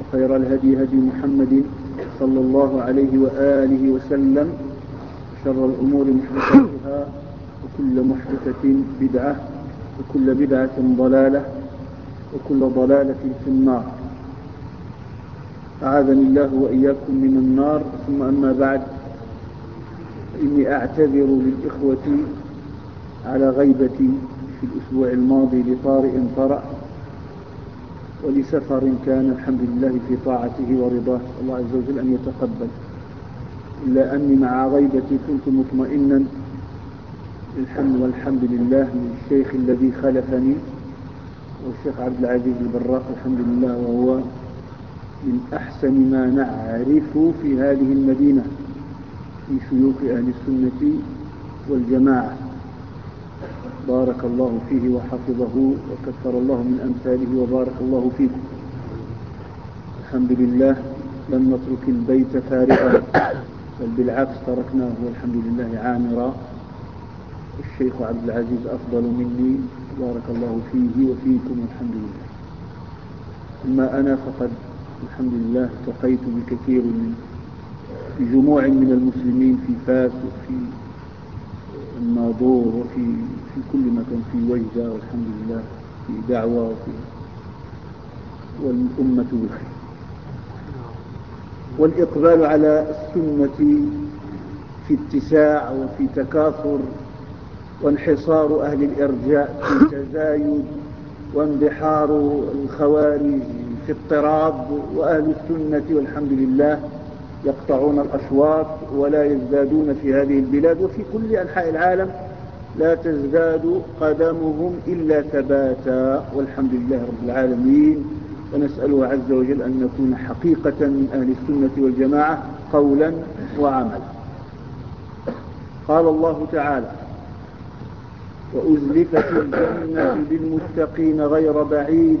وخير الهدي هدي محمد صلى الله عليه وآله وسلم شر الأمور محدثاتها وكل محدثة بدعة وكل بدعة ضلالة وكل ضلالة في النار. أعاذني الله وإياكم من النار ثم أما بعد إني أعتذر للإخوة على غيبتي في الأسبوع الماضي لطارئ طرأ. ولسفر كان الحمد لله في طاعته ورضاه. الله عز وجل أن يتقبل. إلا أني مع غيبتي كنت مطمئنا. الحمد والحمد لله للشيخ الذي خلفني والشيخ عبد العزيز البراق الحمد لله وهو من أحسن ما نعرف في هذه المدينة من شيوخ أهل السنة والجماعة. بارك الله فيه وحفظه وكثر الله من أمثاله وبارك الله فيكم. الحمد لله لم نترك البيت فارغا بل بالعكس تركناه والحمد لله عامرا. الشيخ عبد العزيز أفضل مني بارك الله فيه وفيكم والحمد لله. أما أنا فقد الحمد لله التقيت بكثير من جموع من المسلمين في فاس وفي الناظور وفي في كل مكان في وجدة والحمد لله في دعوة وفي والأمة بخير والإقبال على السنة في اتساع وفي تكاثر وانحصار أهل الإرجاء في تزايد واندحار الخوارج في اضطراب وأهل السنة والحمد لله. يقطعون الأشواط ولا يزدادون في هذه البلاد وفي كل أنحاء العالم لا تزداد قدمهم إلا ثباتا. والحمد لله رب العالمين. ونسأله عز وجل أن نكون حقيقة من أهل السنة والجماعة قولا وعملا. قال الله تعالى وأزلفت الجنة للمتقين غير بعيد.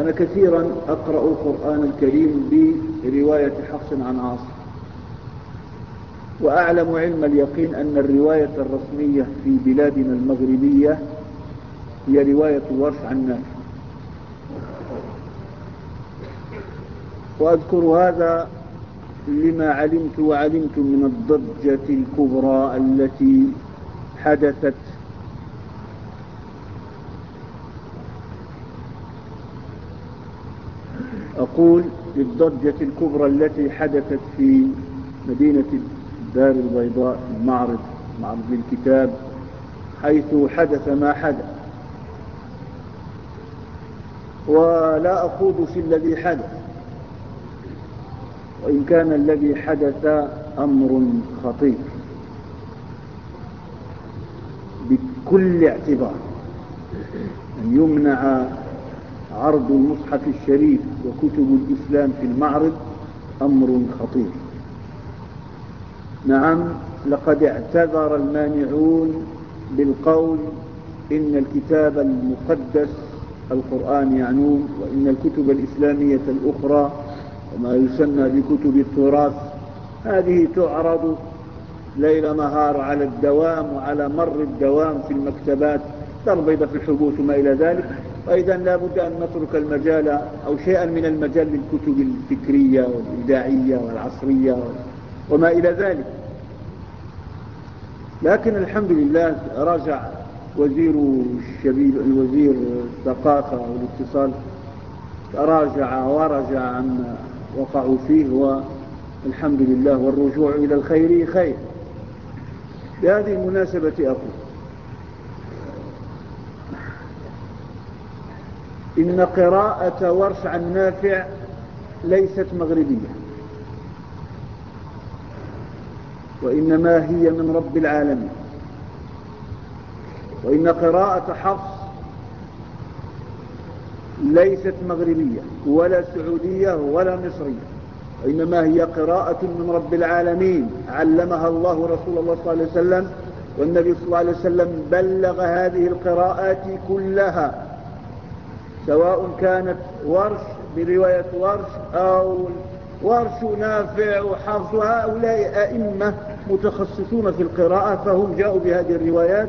أنا كثيرا أقرأ القرآن الكريم برواية حفص عن عاصم. وأعلم علم اليقين أن الرواية الرسمية في بلادنا المغربية هي رواية الورش عن نافع. وأذكر هذا لما علمت وعلمت من الضجة الكبرى التي حدثت أقول للضجة الكبرى التي حدثت في مدينة الدار البيضاء المعرض معرض للكتاب حيث حدث ما حدث. ولا أخوض في الذي حدث. وإن كان الذي حدث أمر خطير. بكل اعتبار. أن يمنع عرض المصحف الشريف وكتب الإسلام في المعرض أمر خطير. نعم لقد اعتذر المانعون بالقول إن الكتاب المقدس القرآن يعنون وإن الكتب الإسلامية الأخرى وما يسمى بكتب التراث هذه تعرض ليل نهار على الدوام وعلى مر الدوام في المكتبات دار بيضة في الحبوس وما إلى ذلك. وإذا لا بد أن نترك المجال أو شيئا من المجال للكتب الفكرية والإبداعية والعصرية وما إلى ذلك. لكن الحمد لله رجع وزير الشبيب الوزير الثقافة والاتصال راجع ورجع عما وقعوا فيه والحمد لله والرجوع إلى الخير خير. بهذه المناسبة أقول إن قراءة ورش عن نافع ليست مغربية. وإنما هي من رب العالمين. وإن قراءة حفص ليست مغربية ولا سعودية ولا مصرية. وإنما هي قراءة من رب العالمين. علمها الله رسول الله صلى الله عليه وسلم والنبي صلى الله عليه وسلم بلغ هذه القراءات كلها. سواء كانت ورش برواية ورش أو ورش نافع وحفص هؤلاء أئمة متخصصون في القراءة فهم جاءوا بهذه الروايات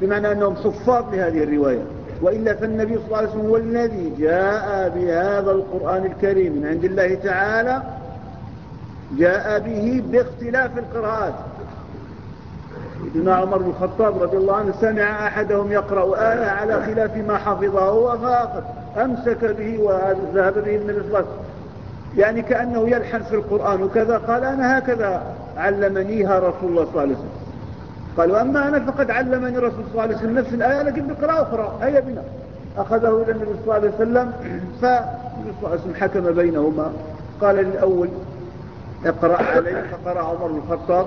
بمعنى أنهم حفاظ لهذه الروايات وإلا فالنبي صلى الله عليه وسلم هو الذي جاء بهذا القرآن الكريم من عند الله تعالى جاء به باختلاف القراءات. سيدنا عمر بن الخطاب رضي الله عنه سمع أحدهم يقرأ آية على خلاف ما حفظه هو فاقد أمسك به وذهب به من الإصلاح يعني كأنه يلحن في القرآن وكذا قال أنا هكذا علمنيها رسول الله صلى الله عليه وسلم. قال وأما أنا فقد علمني رسول صلى الله عليه وسلم نفس الآية لكن بقراءة أخرى هيا بنا. أخذه إلى النبي صلى الله عليه وسلم فالنبي صلى الله عليه وسلم حكم بينهما. قال للأول اقرأ علي فقرأ عمر بن الخطاب.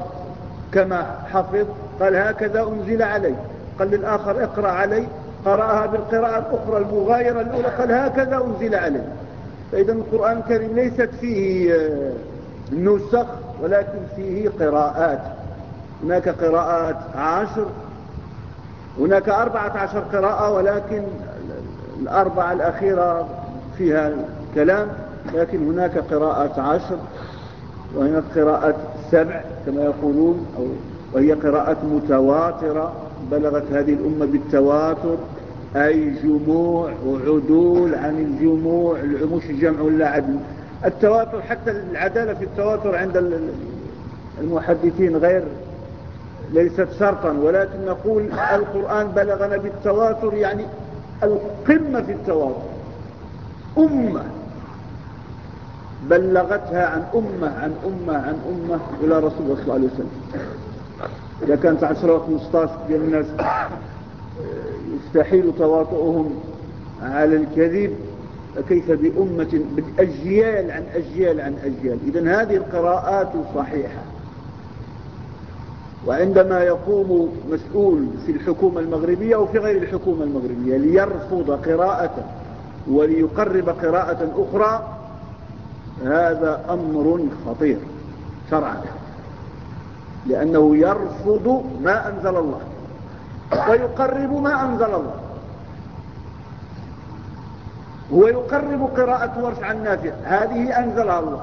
كما حفظ قال هكذا أنزل علي. قال للآخر اقرأ علي. قرأها بالقراءة الأخرى المغايرة الأولى قال هكذا أنزل علي. فإذا القرآن الكريم ليست فيه آه، نسخ ولكن فيه قراءات. هناك قراءات عشر هناك أربعة عشر قراءة ولكن الأربعة الأخيرة فيها كلام لكن هناك قراءات عشر وهناك قراءات سبع كما يقولون أو وهي قراءات متواترة بلغت هذه الأمة بالتواتر أي جموع وعدول عن الجموع مش الجمع ولا عدل. التواتر حتى العدالة في التواتر عند المحدثين غير ليست شرطا ولكن نقول القرآن بلغنا بالتواتر يعني القمة في التواتر. أمة. بلغتها عن أمة عن أمة عن أمة إلى رسول الله صلى الله عليه وسلم. إذا كانت عشرة وخمسطاش ديال الناس يستحيل تواطؤهم على الكذب. كيف بأمة بالأجيال عن أجيال عن أجيال. إذا هذه القراءات صحيحة. وعندما يقوم مسؤول في الحكومة المغربية أو في غير الحكومة المغربية ليرفض قراءة وليقرب قراءة أخرى هذا أمر خطير شرعا لأنه يرفض ما أنزل الله ويقرب ما أنزل الله. هو يقرب قراءة ورش عن نافع هذه أنزلها الله.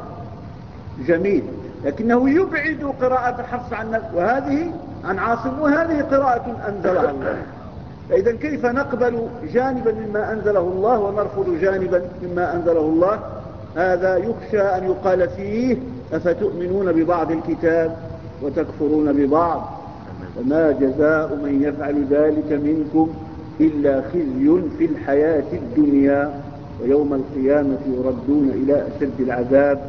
جميل لكنه يبعد قراءة حفص عن نافع وهذه عن عاصم وهذه قراءة أنزلها الله. فإذا كيف نقبل جانبا مما أنزله الله ونرفض جانبا مما أنزله الله؟ هذا يخشى أن يقال فيه أفتؤمنون ببعض الكتاب وتكفرون ببعض؟ وما جزاء من يفعل ذلك منكم إلا خزي في الحياة الدنيا ويوم القيامة يردون إلى أشد العذاب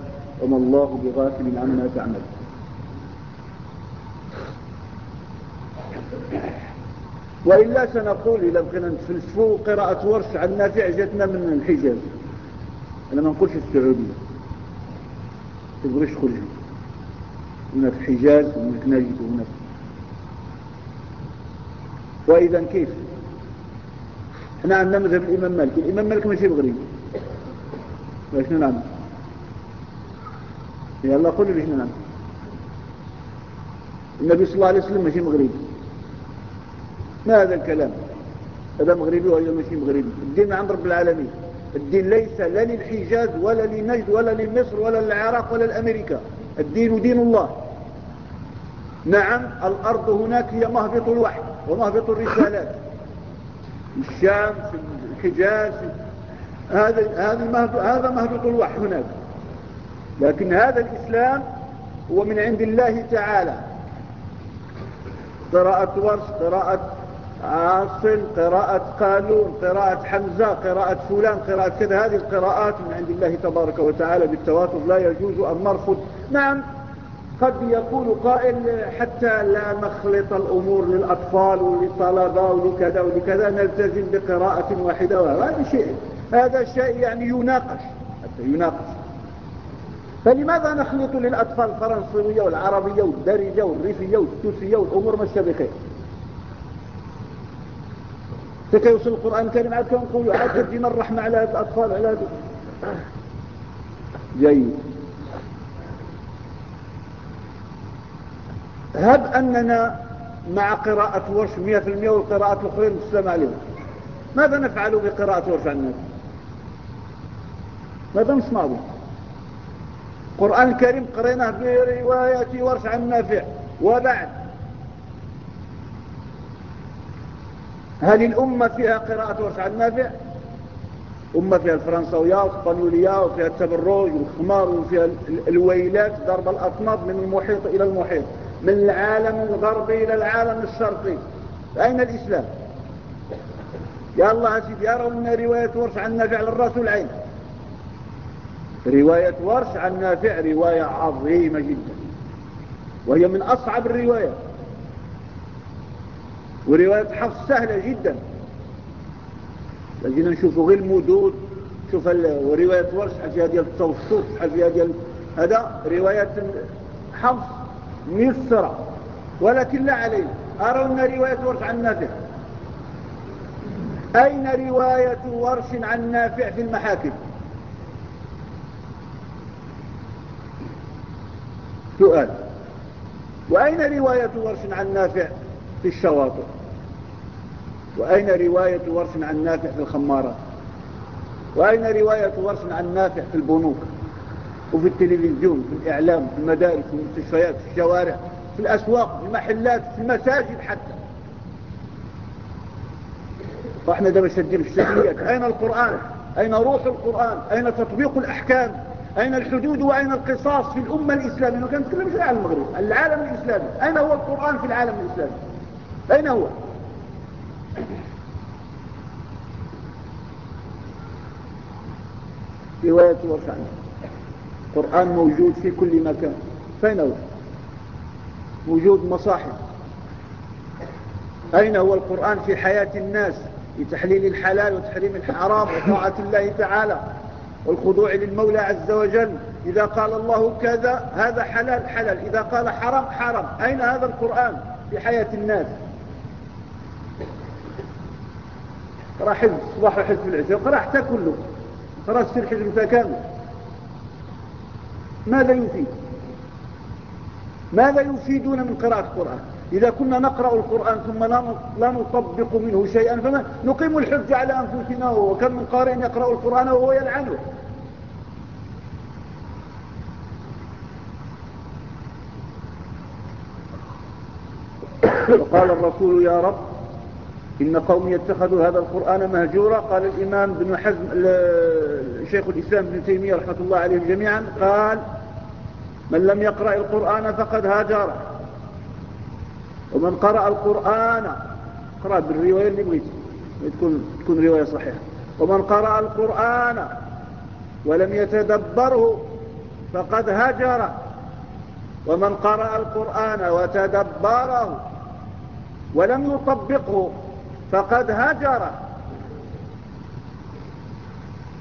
وما الله بغافل عما تعمل وإلا سنقول إذا بقينا نتفلسفوا قراءة ورش عن نافع جاتنا من الحجاز. أنا ما نقولش السعودية تبغيش خرجوا هناك حجاز وهناك نجد وهناك وإذا كيف؟ إحنا عندنا مذهب الإمام مالك. الإمام مالك ماشي بغريب. واش نعمل يلا قولوا ليش نعمل النبي صلى الله عليه وسلم ماشي مغربي. ما هذا الكلام؟ هذا مغربي ولا ماشي مغربي. الدين عند رب العالمين. الدين ليس لا للحجاز ولا لنجد ولا لمصر ولا للعراق ولا لأمريكا. الدين دين الله. نعم الأرض هناك هي مهبط الوحي ومهبط الرسالات. الشام الحجاز هذا هذا هذا مهبط الوحي هناك. لكن هذا الإسلام هو من عند الله تعالى. قراءة ورش قراءة عاصم قراءة قانون قراءة حمزة قراءة فلان قراءة كذا. هذه القراءات من عند الله تبارك وتعالى بالتواتر لا يجوز أن نرفض. نعم قد يقول قائل حتى لا نخلط الأمور للأطفال وللطلبة ولكذا ولكذا نلتزم بقراءة واحدة وهذا شيء هذا شيء يعني يناقش حتى يناقش. فلماذا نخلط للأطفال الفرنسوية والعربية والدارجة والريفية والتوسية والأمور ما بخير فكي يوصل القرآن الكريم عاد كان نقولوا عاد تجينا الرحمة على الأطفال على هذه جيد. هب أننا مع قراءة ورش مئة في المئة والقراءة الأخرى نسلم عليهم ماذا نفعل بقراءة ورش عن ماذا نصنع به القرآن الكريم قريناه برواية ورش عن نافع. وبعد هل الأمة فيها قراءة ورش عن نافع. أمة فيها الفرنسوية والاسبانيولية وفيها التبرج والخمار وفيها الويلات ضرب الأطناب من المحيط إلى المحيط من العالم الغربي إلى العالم الشرقي. أين الإسلام؟ يا الله سيدي يرون رواية ورش عن نافع على الرأس والعين رواية ورش عن نافع رواية عظيمة جدا. وهي من أصعب الروايات. ورواية حفص سهلة جدا. لجينا نشوفوا غير المدود شوف ورواية ورش فيها ديال التوسط فيها ديال هذا رواية حفص ميسرة ولكن لا علينا. أرونا رواية ورش عن نافع. أين رواية ورش عن نافع في المحاكم؟ سؤال. وأين رواية ورش عن نافع؟ في الشواطئ. وأين رواية ورش عن نافع في الخمارات وأين رواية ورش عن نافع في البنوك؟ وفي التلفزيون في الإعلام في المدارس في المستشفيات في الشوارع في الأسواق في المحلات في المساجد حتى. فاحنا دابا شادين في الشكليات أين القرآن؟ أين روح القرآن؟ أين تطبيق الأحكام؟ أين الحدود وأين القصاص في الأمة الإسلامية؟ وكان في العالم المغربي. العالم الإسلامي. أين هو القرآن في العالم الإسلامي؟ أين هو؟ رواية ورشعنا القرآن موجود في كل مكان. فين هو؟ موجود مصاحف. أين هو القرآن في حياة الناس؟ لتحليل الحلال وتحريم الحرام وطاعة الله تعالى والخضوع للمولى عز وجل. إذا قال الله كذا هذا حلال حلال. إذا قال حرام حرام. أين هذا القرآن في حياة الناس؟ قرأ حزب الصباح وحزب العشاء قرأ حتى كله. قرأ السر حزب متكامل ماذا يفيد؟ ماذا يفيدون من قراءة القرآن؟ إذا كنا نقرأ القرآن ثم لا نطبق منه شيئا فما نقيم الحج على أنفسنا وكم من قارئ يقرأ القرآن وهو يلعنه. وقال الرسول يا رب إن قومي اتخذوا هذا القرآن مهجورا. قال الإمام بن حزم شيخ الإسلام ابن تيمية رحمة الله عليهم جميعا قال من لم يقرأ القرآن فقد هاجر. ومن قرأ القرآن قرأ بالرواية اللي بغيت تكون, تكون رواية صحيحة. ومن قرأ القرآن ولم يتدبره فقد هجر ومن قرأ القرآن وتدبره ولم يطبقه فقد هجر.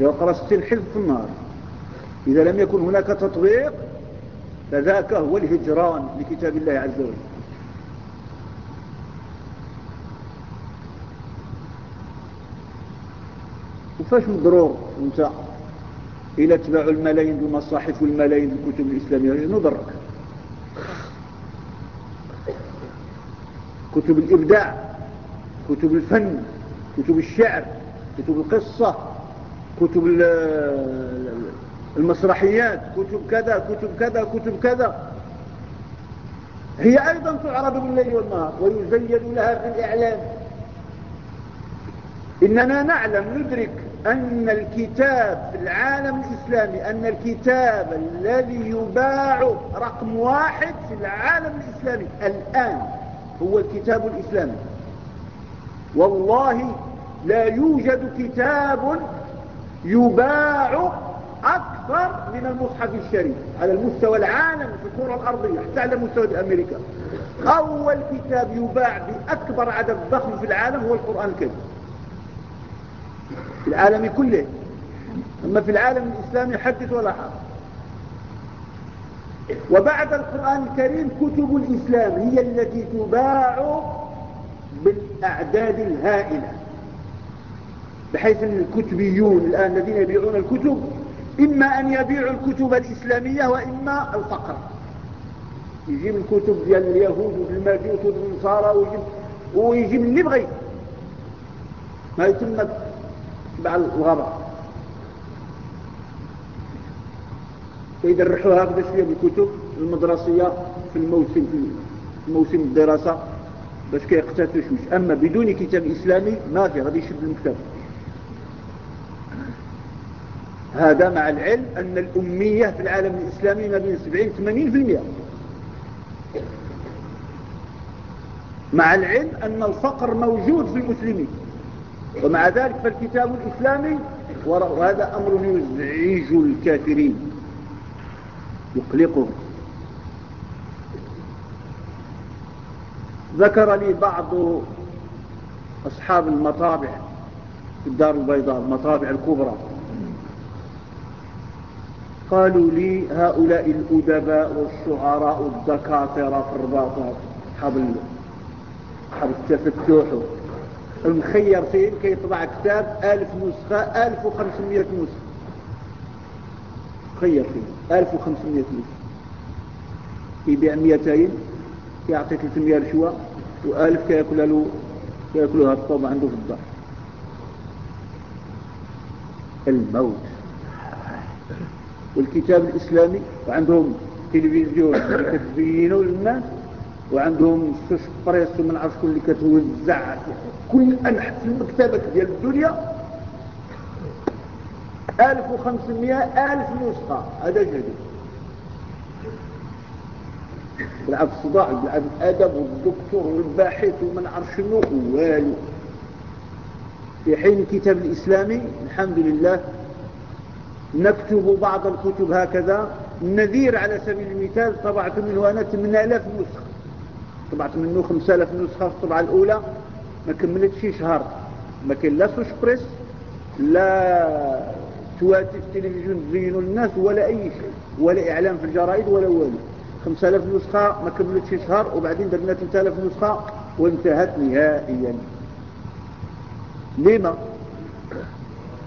يقرأ ستين حزب في النار. إذا لم يكن هناك تطبيق فذاك هو الهجران لكتاب الله عز وجل. وفاش مضرور أنت إلى تباع الملايين بالمصاحف والملايين بالكتب الاسلاميه نضرك. كتب الإبداع. كتب الفن كتب الشعر كتب القصة كتب المسرحيات كتب كذا كتب كذا كتب كذا. هي أيضا تعرض بالليل والنهار ويزين لها في الإعلام. إننا نعلم ندرك أن الكتاب في العالم الإسلامي أن الكتاب الذي يباع رقم واحد في العالم الإسلامي الآن هو الكتاب الإسلامي. والله لا يوجد كتاب يباع أكثر من المصحف الشريف على المستوى العالمي في الكرة الأرضية حتى على مستوى أمريكا. أول كتاب يباع بأكبر عدد ضخم في العالم هو القرآن الكريم. في العالم كله. أما في العالم الإسلامي حدث ولا حرج. وبعد القرآن الكريم كتب الإسلام هي التي تباع بالأعداد الهائلة بحيث أن الكتبيون الآن الذين يبيعون الكتب إما أن يبيعوا الكتب الإسلامية وإما الفقر. يجيب الكتب ديال اليهود والمجوس والنصارى ويجيب ويجيب اللي بغي ما يتم تبع الغرب. فيدرحوا هكذا شوية بالكتب المدرسية في الموسم في موسم الدراسة. باش كيقتاتوا شوش أما بدون كتاب إسلامي ما في غادي يشد المكتب. هذا مع العلم أن الأمية في العالم الإسلامي ما بين 70 80% مع العلم أن الفقر موجود في المسلمين. ومع ذلك فالكتاب الإسلامي وهذا أمر يزعج الكافرين. يقلقهم. ذكر لي بعض أصحاب المطابع في الدار البيضاء المطابع الكبرى. قالوا لي هؤلاء الأدباء والشعراء والدكاترة في الرباط أصحاب أصحاب التفتح المخير فين؟ كيطبع كتاب ألف نسخة ألف وخمسمائة نسخة. خير فين؟ ألف وخمسمائة نسخة. يبيع مئتين يعطي 300 رشوة وألف كيأكل له كيأكلها الطوب عنده في الدار. الموت. والكتاب الإسلامي وعندهم تلفزيون اللي كتبينوا للناس وعندهم سوش بريس ومن كل اللي كتوزع كل أنحى في المكتبة ديال الدنيا. 1500 ألف نسخة. هذا جديد. بلعب الصداع بلعب الأدب والدكتور والباحث ومن عرف شنو والو. في حين الكتاب الإسلامي الحمد لله نكتب بعض الكتب هكذا. النذير على سبيل المثال طبعت منه أنا 8000 نسخة. طبعت منه 5000 نسخة في الطبعة الأولى. ما كملتش شهر. ما كان لا سوش بريس لا تواتف تلفزيون تزينوا للناس ولا أي شيء ولا إعلام في الجرائد ولا والو. 5000 نسخة ما كملتش شهر وبعدين درنا 3000 نسخة وانتهت نهائيا. لما؟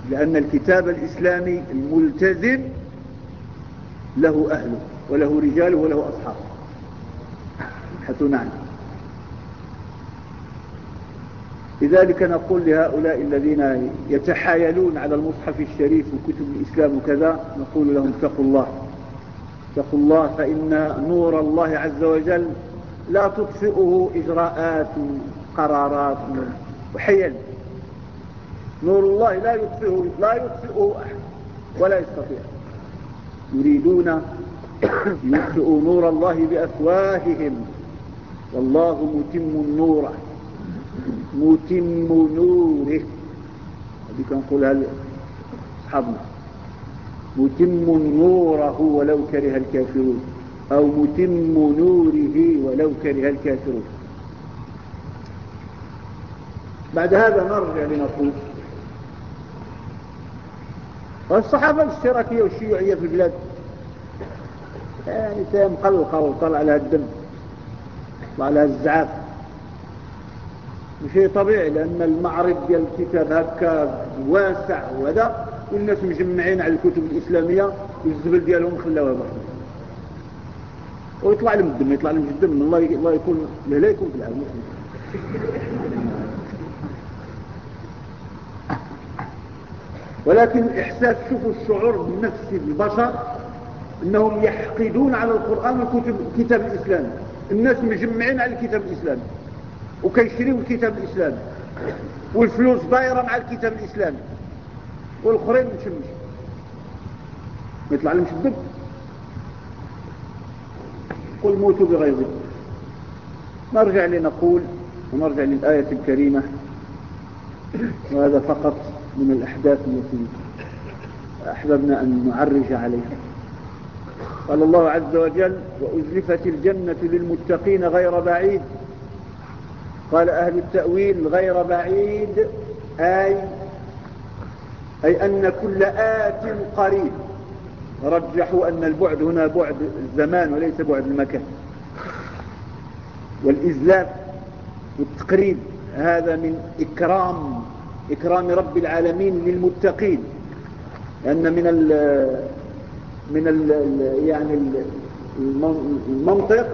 لأن الكتاب الإسلامي الملتزم له أهله وله رجاله وله أصحابه حتى نعم لذلك نقول لهؤلاء الذين يتحايلون على المصحف الشريف وكتب الإسلام وكذا نقول لهم اتقوا الله. اتقوا الله فإن نور الله عز وجل لا تطفئه إجراءات قرارات وحيل. نور الله لا يطفئه لا يطفئه أحد ولا يستطيع. يريدون يطفئوا نور الله بأفواههم. والله متم النور متم نوره. هذه نقولها لأصحابنا. متم نوره ولو كره الكافرون. أو متم نوره ولو كره الكافرون. بعد هذا نرجع لنقول والصحافة الاشتراكية والشيوعية في البلاد يعني مقلقة وطلع لها الدم طلع لها الزعاف شيء طبيعي لأن المعرض ديال الكتاب هكا واسع وهذا والناس مجمعين على الكتب الإسلامية والزبل ديالهم خلاوها بحر ويطلع لهم الدم يطلع لهم الدم. الله الله يكون لا يكون في العالم. ولكن الإحساس شوفوا الشعور بنفس البشر أنهم يحقدون على القرآن وكتب كتاب الإسلام. الناس مجمعين على الكتاب الإسلامي وكيشريوا الكتاب الإسلامي والفلوس بايرة مع الكتاب الإسلامي والآخرين مشمش ما يطلع لهم الدب. قل موتوا بغيظكم نرجع لنقول ونرجع للآية الكريمة. وهذا فقط من الأحداث التي أحببنا أن نعرج عليها. قال الله عز وجل وأزلفت الجنة للمتقين غير بعيد. قال أهل التأويل غير بعيد أي أي أن كل آت قريب. رجحوا أن البعد هنا بعد الزمان وليس بعد المكان. والإزلاف والتقريب هذا من إكرام إكرام رب العالمين للمتقين. لأن من ال من ال يعني المنطق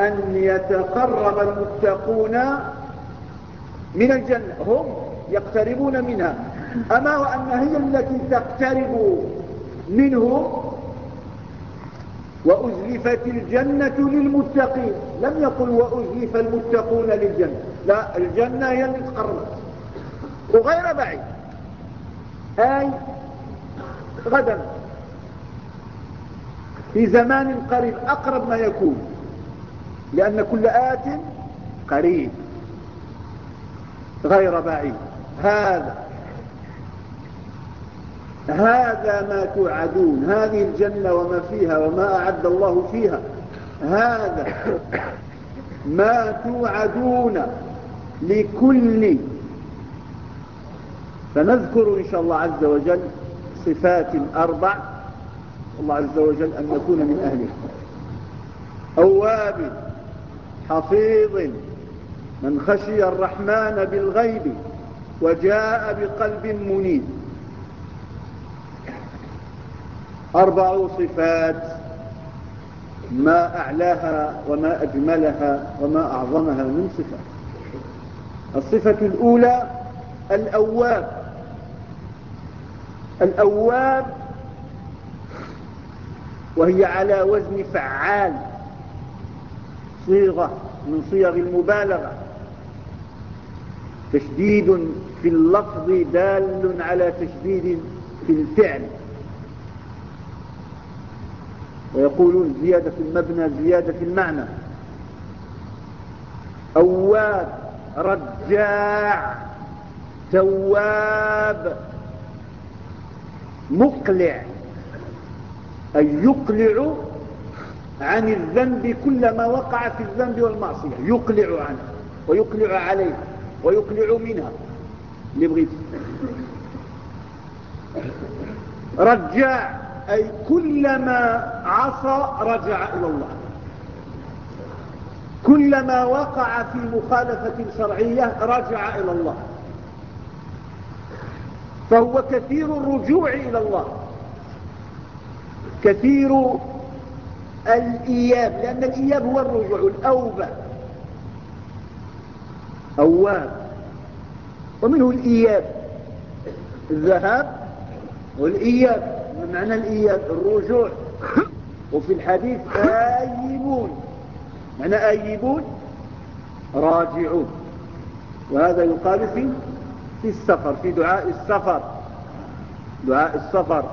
أن يتقرب المتقون من الجنة. هم يقتربون منها. أما وأن هي التي تقترب منه وأزلفت الجنة للمتقين. لم يقل وأزلف المتقون للجنة. لا الجنة هي اللي تقربت وغير بعيد. أي غدا. في زمان قريب. أقرب ما يكون. لأن كل آت قريب. غير بعيد. هذا. هذا ما توعدون هذه الجنة وما فيها وما أعد الله فيها. هذا ما توعدون لكل. فنذكر إن شاء الله عز وجل صفات أربع الله عز وجل أن نكون من أهله أواب حفيظ من خشي الرحمن بالغيب وجاء بقلب منيب. أربع صفات ما أعلاها وما أجملها وما أعظمها من صفات الصفة الأولى الأواب. الأواب وهي على وزن فعال صيغة من صيغ المبالغة. تشديد في اللفظ دال على تشديد في الفعل. ويقولون زيادة في المبنى زيادة في المعنى. أواب رجاع تواب مقلع. أي يقلع عن الذنب كلما وقع في الذنب والمعصية. يقلع عنه ويقلع عليه ويقلع منها. اللي بغيت رجاع. أي كلما عصى رجع إلى الله. كلما وقع في مخالفة شرعية رجع إلى الله. فهو كثير الرجوع إلى الله. كثير الإياب لأن الإياب هو الرجوع الأوبة. أواب. ومنه الإياب. الذهاب والإياب. معنى الإياب الرجوع. وفي الحديث آيبون. معنى آيبون؟ راجعون. وهذا يقال في في السفر في دعاء السفر. دعاء السفر.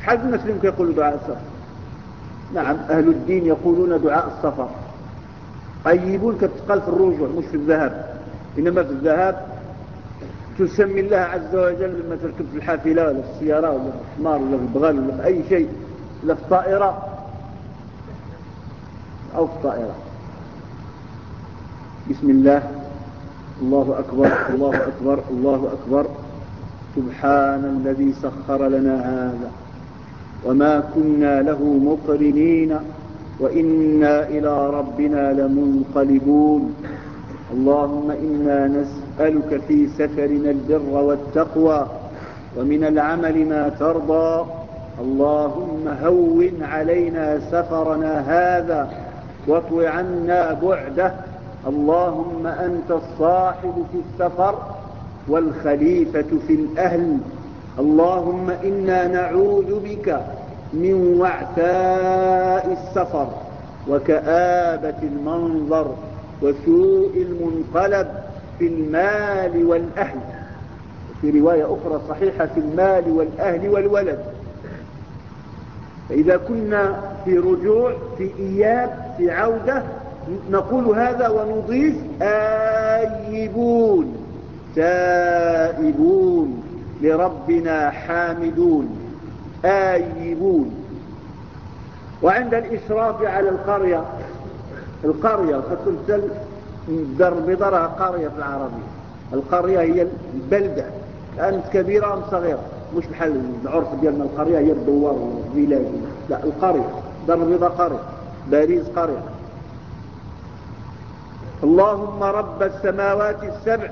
حد المسلم يقول دعاء السفر؟ نعم أهل الدين يقولون دعاء السفر. أيبون كتقال في الرجوع مش في الذهاب إنما في الذهاب تسمي الله عز وجل لما تركب في الحافلة ولا في السيارة ولا في الحمار ولا في البغال ولا في أي شيء ولا في الطائرة أو في الطائرة بسم الله. الله أكبر الله أكبر الله أكبر. سبحان الذي سخر لنا هذا. وما كنا له مقرنين. وإنا إلى ربنا لمنقلبون. اللهم إنا نسألك في سفرنا البر والتقوى ومن العمل ما ترضى. اللهم هون علينا سفرنا هذا واطو عنا بعده. اللهم أنت الصاحب في السفر والخليفة في الأهل. اللهم إنا نعوذ بك من وعثاء السفر وكآبة المنظر وسوء المنقلب. في المال والأهل. في رواية أخرى صحيحة في المال والأهل والولد. فإذا كنا في رجوع في إياب في عودة نقول هذا ونضيف آيبون تائبون لربنا حامدون. آيبون. وعند الإشراف على القرية القرية فتمثل بضرها قرية في العربية. القرية هي البلدة. كانت كبيرة أم صغيرة؟ مش بحال العرف ديالنا القرية هي الدوار والفيلاج لا القرية. البيضاء قرية. باريس قرية. اللهم رب السماوات السبع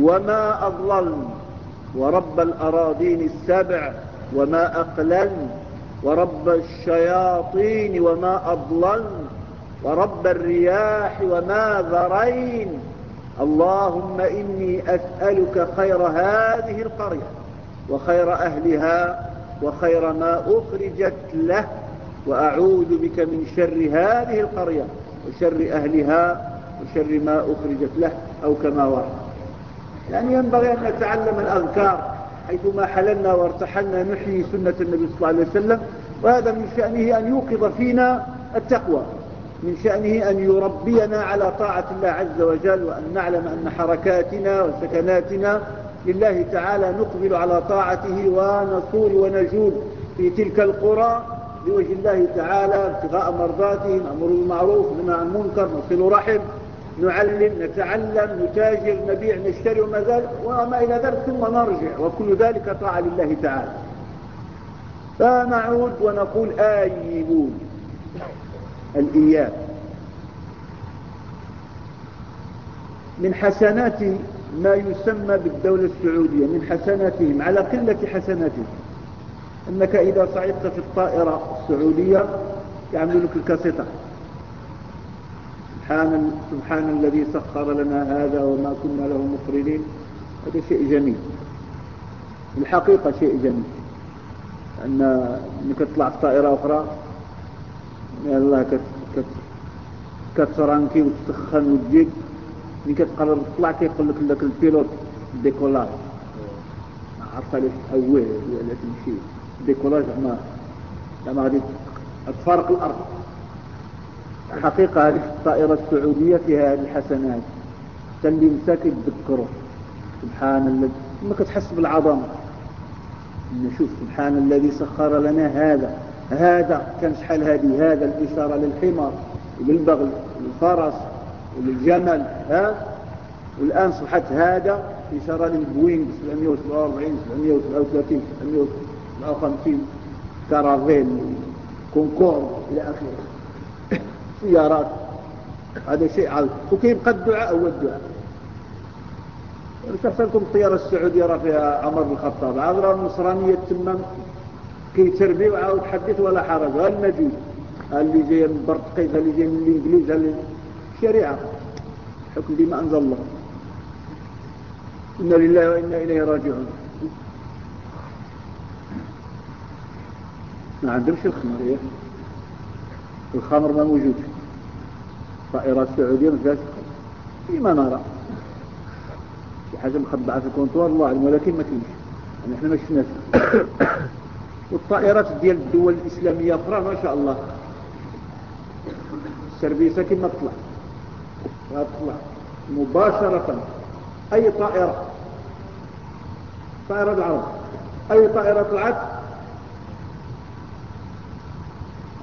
وما أضللن ورب الأراضين السبع وما أقللن ورب الشياطين وما أضللن ورب الرياح وما ذرين. اللهم إني أسألك خير هذه القرية وخير أهلها وخير ما أخرجت له وأعوذ بك من شر هذه القرية وشر أهلها وشر ما أخرجت له أو كما ورد يعني ينبغي أن نتعلم الأذكار حيثما حللنا وارتحلنا نحيي سنة النبي صلى الله عليه وسلم وهذا من شأنه أن يوقظ فينا التقوى. من شأنه أن يربينا على طاعة الله عز وجل وأن نعلم أن حركاتنا وسكناتنا لله تعالى نقبل على طاعته ونصول ونجول في تلك القرى لوجه الله تعالى ابتغاء مرضاته نأمر بالمعروف ننهى عن المنكر نصل رحم نعلم نتعلم نتاجر نبيع نشتري وما ذلك وما إلى ذلك ثم نرجع وكل ذلك طاعة لله تعالى. فنعود ونقول آيبون. الإياب. من حسنات ما يسمى بالدولة السعودية من حسناتهم على قلة حسناتهم. أنك إذا صعدت في الطائرة السعودية يعملوا لك الكاسيطة. سبحان, سبحان الذي سخر لنا هذا وما كنا له مقرنين. هذا شيء جميل. الحقيقة شيء جميل. أن أنك تطلع في طائرة أخرى يلا كت كت كترانكي وتسخن وتجيب ملي كتقرر تطلع كيقول لك لك البيلوت ديكولاج. عرفت علاش تأوه ولا تمشي. ديكولاج زعما زعما غادي تفارق الأرض. حقيقة هذه الطائرة السعودية فيها هذه الحسنات. حتى اللي مساك يتذكره سبحان الذي ما كتحس بالعظمة. نشوف سبحان الذي سخر لنا هذا. هذا كان شحال هذه هذا الإشارة للحمار وللبغل والفرس وللجمل ها؟ والآن صبحت هذا إشارة للبوينغ 747 737 757 كارافيل كونكورد إلى آخره. سيارات. هذا شيء عظيم. وكيبقى الدعاء هو الدعاء. مش لكم الطيارة السعودية راه فيها عمر بن الخطاب. عاد النصرانية تمام كيتربي وعاود حدث ولا حرج ها المجوس. اللي جاي من البرتقيس اللي جاي من الإنجليز اللي الشريعة. حكم بما أنزل الله. إنا لله وإنا إليه راجعون. ما عندهمش الخمر إيه؟ الخمر ما موجود. طائرات سعودية ما فيهاش فيما نرى. في حاجة مخبعة في الكونتوار الله أعلم ولكن ما فيش يعني إحنا ما شفناش. والطائرات ديال الدول الإسلامية أخرى ما شاء الله. السربيسة كما تطلع. تطلع. مباشرة. أي طائرة. طائرة العرب. أي طائرة طلعت؟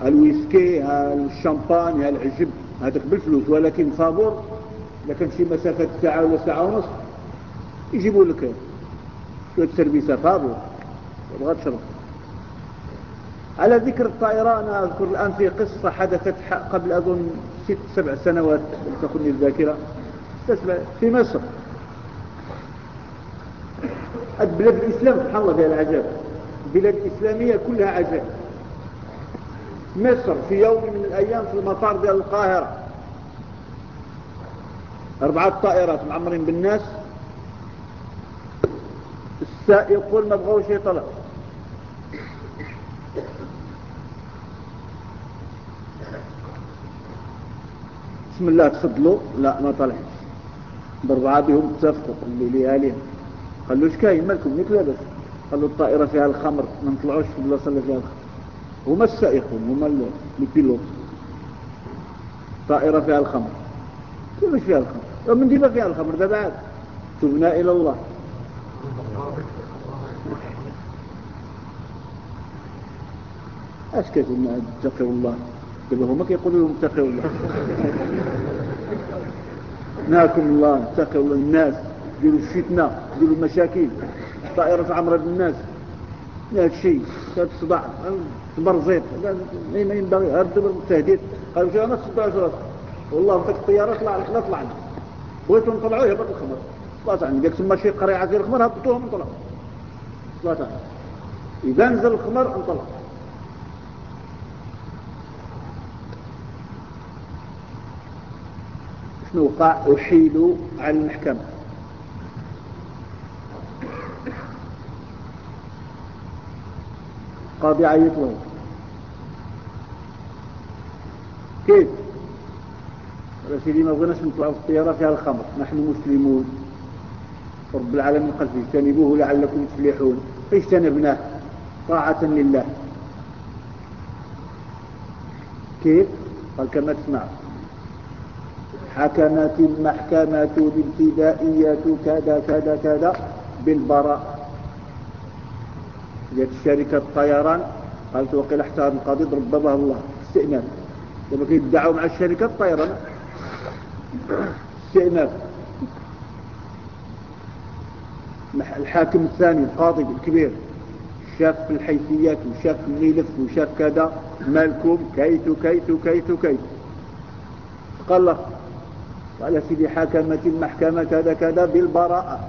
الويسكي الشامبان العجب. هذاك بالفلوس ولكن فابور لكن شي مسافة ساعة ولا ساعة ونص يجيبوا لك. شوية سربيسة فابور تبغى تشرب. على ذكر الطائرة أنا أذكر الآن في قصة حدثت قبل أظن ست سبع سنوات تخونني الذاكرة في مصر. البلاد الإسلام سبحان الله فيها العجاب البلاد الإسلامية كلها عجاب مصر في يوم من الأيام في المطار ديال القاهرة. أربعة طائرات معمرين بالناس. السائق ما بغوش يطلع بسم الله تفضلوا لا ما طلعش بربعة بهم اتفقوا لياليهم قال له إيش كاين؟ مالكم ميك لابس قال له الطائرة فيها الخمر ما نطلعوش في البلاصة اللي فيها الخمر. هما السائقون هما ال pilote. طائرة فيها الخمر. كيفاش فيها الخمر؟ ومن ديما فيها الخمر ده بعد تبنا إلى الله. أش كيقول اتقوا الله؟ هما كيقولوا لهم اتقوا الله ناكم الله اتقوا الله الناس ديروا الفتنة ديروا المشاكل. طائرة عمرة بالناس هذا الشيء هذا الصداع تبرزيط ما ينبغي. هذا التهديد قالوا شو أنا تصدعوا راسك والله فك الطيارة طلع لا طلع. بغيتوا نطلعوه يهبط الخمر. طلعت عني قالت ثم شي قريعة زي الخمر هبطوهم انطلعوا طلعت عني إذا نزل الخمر انطلع شنو وقع أحيلوا على المحكمة. قاضي عيط له كيف؟ يا سيدي ما بغيناش نطلعوا في الطيارة فيها الخمر. نحن مسلمون. رب العالمين قال اجتنبوه لعلكم تفلحون. فاجتنبناه طاعة لله. كيف؟ قال كما تسمع. حكمت المحكمة الابتدائية كذا كذا كذا بالبراء. جات شركة الطيران قالت وقيل احتار القاضي ضرب بابها الله. استئناف. لما كيدعوا مع الشركة الطيران استئناف. الحاكم الثاني القاضي الكبير شاف الحيثيات وشاف الملف وشاف كذا مالكم كيت كيت كيت كيت قال له قال سيدي حكمت المحكمة كذا كذا بالبراءة.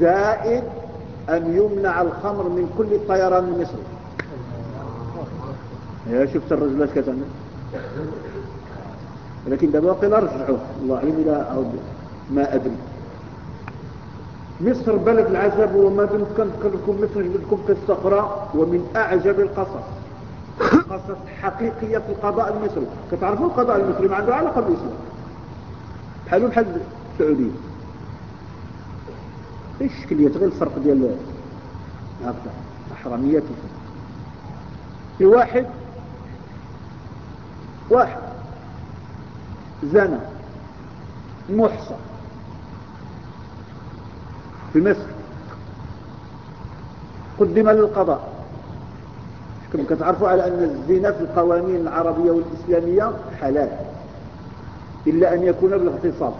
زائد أن يمنع الخمر من كل الطيران المصري يا شفت الرجل إيش كتعمل لكن دابا قيل رجعوه. الله اعلم إلى ما أدري. مصر بلد العجب وما دمت لكم مصر لكم قصه أخرى ومن أعجب القصص. قصص حقيقية في القضاء المصري كتعرفوا القضاء المصري ما عنده علاقة بالإسلام. بحالو بحال السعوديه إيش الشكليه غير الفرق ديال هكذا احراميه في واحد واحد. زنى محصن. في مصر. قدم للقضاء. كم كتعرفوا على أن الزنا في القوانين العربية والإسلامية حلال. إلا أن يكون بالاغتصاب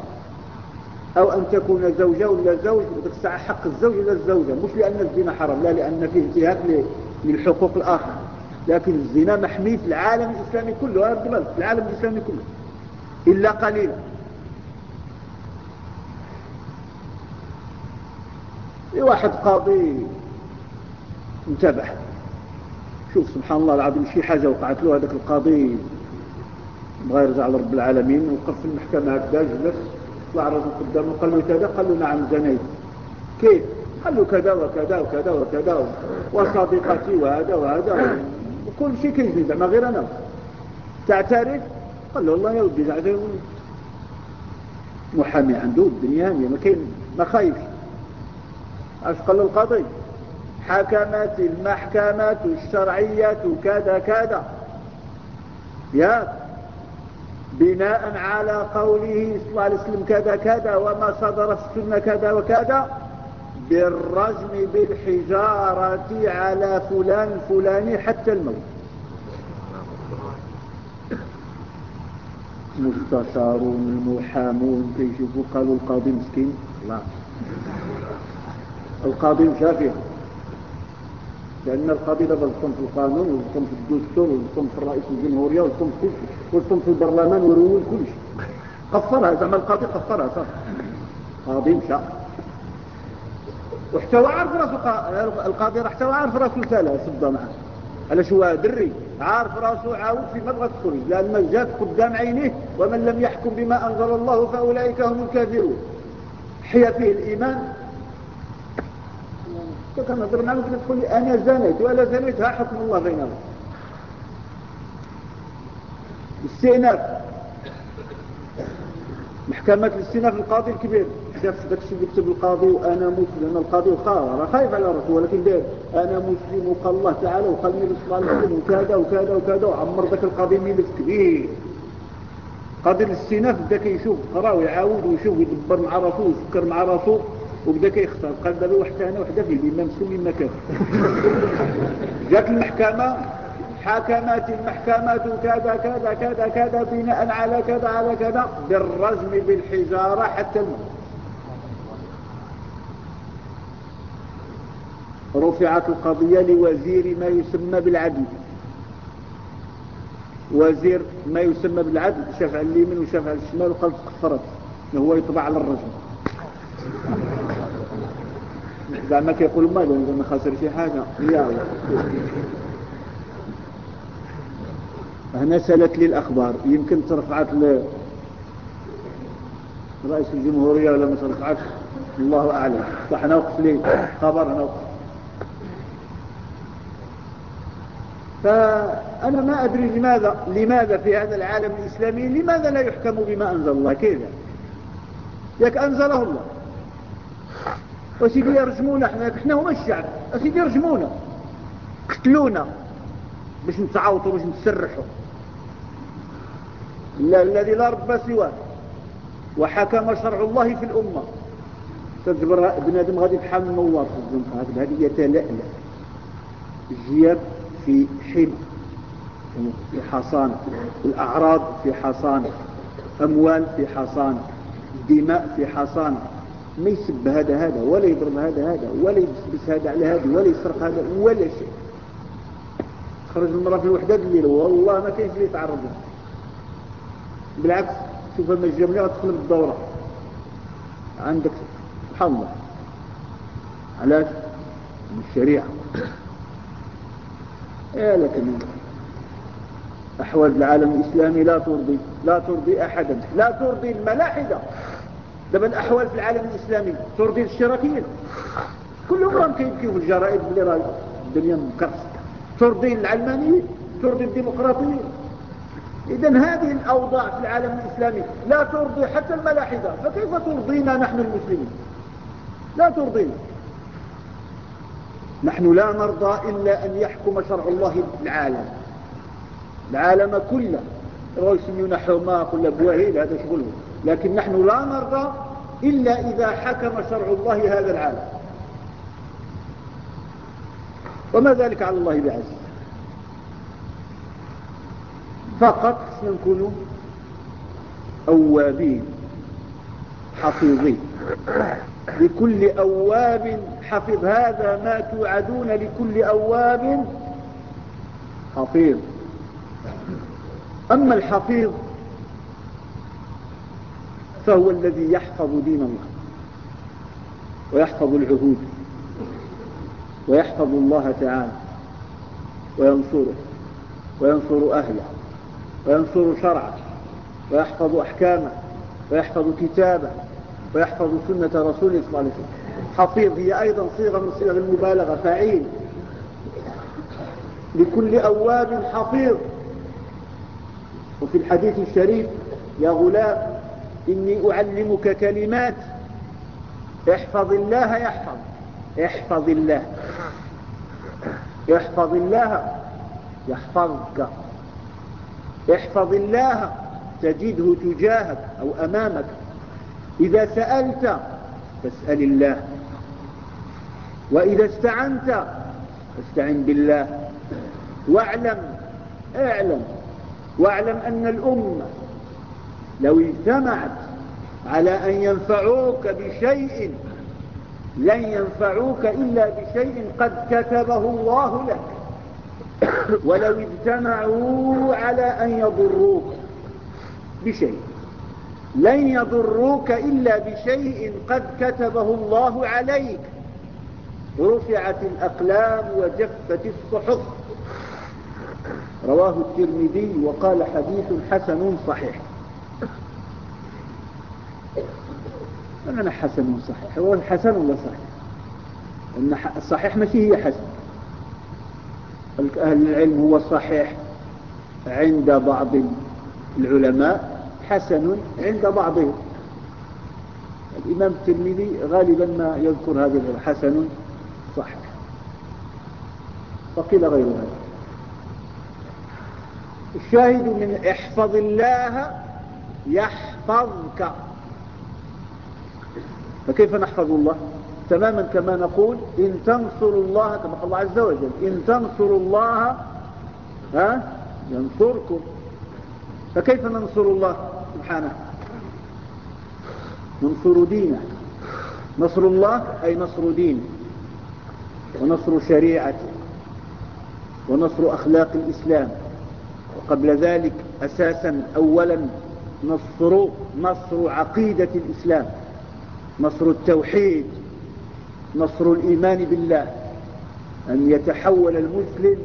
أو أن تكون زوجة ولا زوج ودك الساعة حق الزوج ولا الزوجة. مش لأن الزنا حرام لا لأن فيه انتهاك للحقوق الآخر. لكن الزنا محمي في العالم الإسلامي كله هذا في العالم الإسلامي كله. إلا قليلا واحد قاضي انتبه. شوف سبحان الله العظيم شي حاجة وقعت له هذاك القاضي. بغى يرجع لرب العالمين وقف في المحكمة هكذا جلس طلع رجل قدامه قال له كذا قال له نعم زنيت. كيف؟ قال له كذا وكذا وكذا وكذا وصديقتي وهذا وهذا. وكل شيء كيجي زعما غير أنا. تعترف؟ قال له والله يا ودي زعما محامي عنده الدنيا ما كاين ما خايفش اش قال له القاضي؟ حكمت المحكمة الشرعية كذا كذا. يا بناء على قوله صلى الله عليه وسلم كذا كذا وما صدر في السنة كذا وكذا بالرجم بالحجارة على فلان فلان حتى الموت. مستشارون المحامون كيشوفوا قالوا القاضي مسكين؟ لا. القاضي مشافي لأن دابا يصوم في القانون ويصوم في الدستور ويصوم في الرئيس الجمهورية ويصوم في كل شيء ويصوم في البرلمان ويروي كل شيء قفرها زعما القاضي قفرها صح. قاضي مشى. وحتى عارف راسه القاضي راه حتى عارف راسه سالها سبه معاه على شو دري عارف راسه عاود في مبغى تخرج لأن جات قدام عينيه ومن لم يحكم بما أنزل الله فأولئك هم الكافرون. حيا فيه الإيمان؟ كنهضر معك تقول لي أنا زنيت ولا زنيت ها حكم الله بينهم؟ استئناف محكمة الاستئناف القاضي الكبير. شاف داك الشيء يكتب القاضي وأنا مسلم. القاضي راه خايف على راسه ولكن داير. أنا مسلم وقال الله تعالى وقال النبي صلى الله عليه وكذا وكذا وكذا وعمر ذاك القاضي ملف كبير. قاضي الاستئناف بدا كيشوف قرا ويعاود ويشوف يدبر مع راسه ويفكر مع راسه. وبدا كيختار قال دابا واحد ثاني وحده فيه الامام مسلم ما كان. جات المحكمة حكمت المحكمة كذا كذا كذا كذا بناء على كذا على كذا بالرجم بالحجارة حتى الموت. رفعت القضية لوزير ما يسمى بالعدل. وزير ما يسمى بالعدل شاف على اليمين وشاف على الشمال وقال تكفرت هو يطبع على زعما كيقول ما زعما خاسر شي حاجة. يا هنا سألت لي الأخبار. يمكن ترفعت رئيس الجمهورية ولا ما ترفعت الله أعلم. صح نوقف لي. خبر نوقف فأنا ما أدري لماذا لماذا في هذا العالم الإسلامي لماذا لا يحكم بما أنزل الله؟ كذا ياك أنزله الله. وسيدي يرجمونا إحنا إحنا هم الشعب. وسيدي يرجمونا. قتلونا. باش نتعاوطوا باش نتسرحوا. لا الذي لا رب سواه. وحكم شرع الله في الأمة. تجبر بنادم غادي بحال النوار في الزنقة هذه يتلألأ الجياب في حل في حصانة الأعراض في حصانة أموال في حصانة دماء في حصانة ما يسب هذا هذا ولا يضرب هذا هذا ولا يبسبس هذا على هذا ولا يسرق هذا ولا شيء. خرج المرأة في الوحدة الليل والله ما كاينش اللي يتعرض. بالعكس شوف لما الجملة تدخل بالدورة. عندك سبحان الله. علاش؟ الشريعة. إيه لكن أحوال العالم الإسلامي لا ترضي لا ترضي أحدا. لا ترضي الملاحدة. دابا الأحوال في العالم الإسلامي ترضي الاشتراكيين كلهم راهم كيبكيو في الجرائد بلي راه الدنيا مكرسة ترضي العلمانيين ترضي الديمقراطيين. إذا هذه الأوضاع في العالم الإسلامي لا ترضي حتى الملاحدة. فكيف ترضينا نحن المسلمين؟ لا ترضينا. نحن لا نرضى إلا أن يحكم شرع الله العالم. العالم كله. يسمون حماق ولا بواهيل هذا شغلهم لكن نحن لا نرضى إلا إذا حكم شرع الله هذا العالم. وما ذلك على الله بعزيز؟ فقط نكون أوابين حفيظين. لكل أواب حفظ هذا ما توعدون لكل أواب حفيظ. أما الحفيظ فهو الذي يحفظ دين الله ويحفظ العهود ويحفظ الله تعالى وينصره وينصر أهله وينصر شرعه ويحفظ أحكامه ويحفظ كتابه ويحفظ سنة رسوله صلى الله عليه وسلم. حفيظ هي أيضا صيغة من صيغ المبالغة فعيل لكل أواب حفيظ. وفي الحديث الشريف يا غلام إني أعلمك كلمات. احفظ الله يحفظ. احفظ الله. احفظ الله. يحفظك. احفظ الله. تجده تجاهك أو أمامك. إذا سألت فاسأل الله. وإذا استعنت فاستعن بالله. واعلم. اعلم. واعلم أن الأمة لو اجتمعت على أن ينفعوك بشيء لن ينفعوك إلا بشيء قد كتبه الله لك. ولو اجتمعوا على أن يضروك بشيء لن يضروك إلا بشيء قد كتبه الله عليك. رفعت الأقلام وجفت الصحف. رواه الترمذي وقال حديث حسن صحيح. أنا حسن صحيح؟ هو حسن ولا صحيح؟ أن الصحيح ماشي هي حسن. أهل العلم هو صحيح عند بعض العلماء حسن عند بعضهم. الإمام الترمذي غالبا ما يذكر هذا حسن صحيح. وقيل غير هذا الشاهد من احفظ الله يحفظك. فكيف نحفظ الله؟ تماما كما نقول إن تنصروا الله كما قال الله عز وجل إن تنصروا الله ها؟ ينصركم. فكيف ننصر الله سبحانه؟ ننصر دينه. نصر الله أي نصر دينه. ونصر شريعته. ونصر أخلاق الإسلام. وقبل ذلك أساسا أولا نصر, نصر عقيدة الإسلام. نصر التوحيد نصر الإيمان بالله أن يتحول المسلم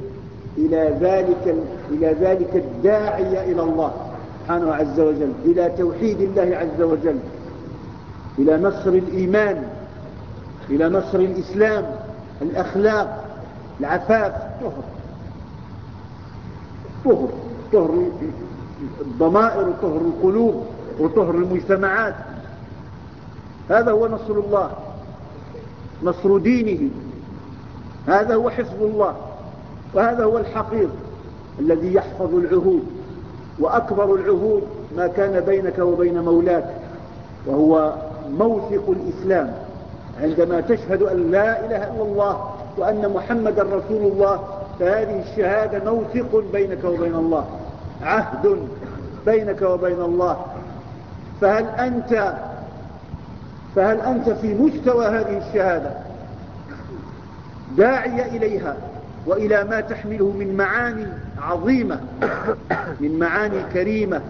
إلى ذلك, إلى ذلك الداعي إلى الله سبحانه عز وجل إلى توحيد الله عز وجل إلى نصر الإيمان إلى نصر الإسلام الأخلاق العفاف طهر. طهر طهر الضمائر وطهر القلوب وطهر المجتمعات. هذا هو نصر الله نصر دينه هذا هو حفظ الله وهذا هو الحقير الذي يحفظ العهود وأكبر العهود ما كان بينك وبين مولاك وهو موثق الإسلام. عندما تشهد أن لا إله إلا الله وأن محمد رسول الله فهذه الشهادة موثق بينك وبين الله عهد بينك وبين الله. فهل أنت فهل أنت في مستوى هذه الشهادة داعي إليها وإلى ما تحمله من معاني عظيمة من معاني كريمة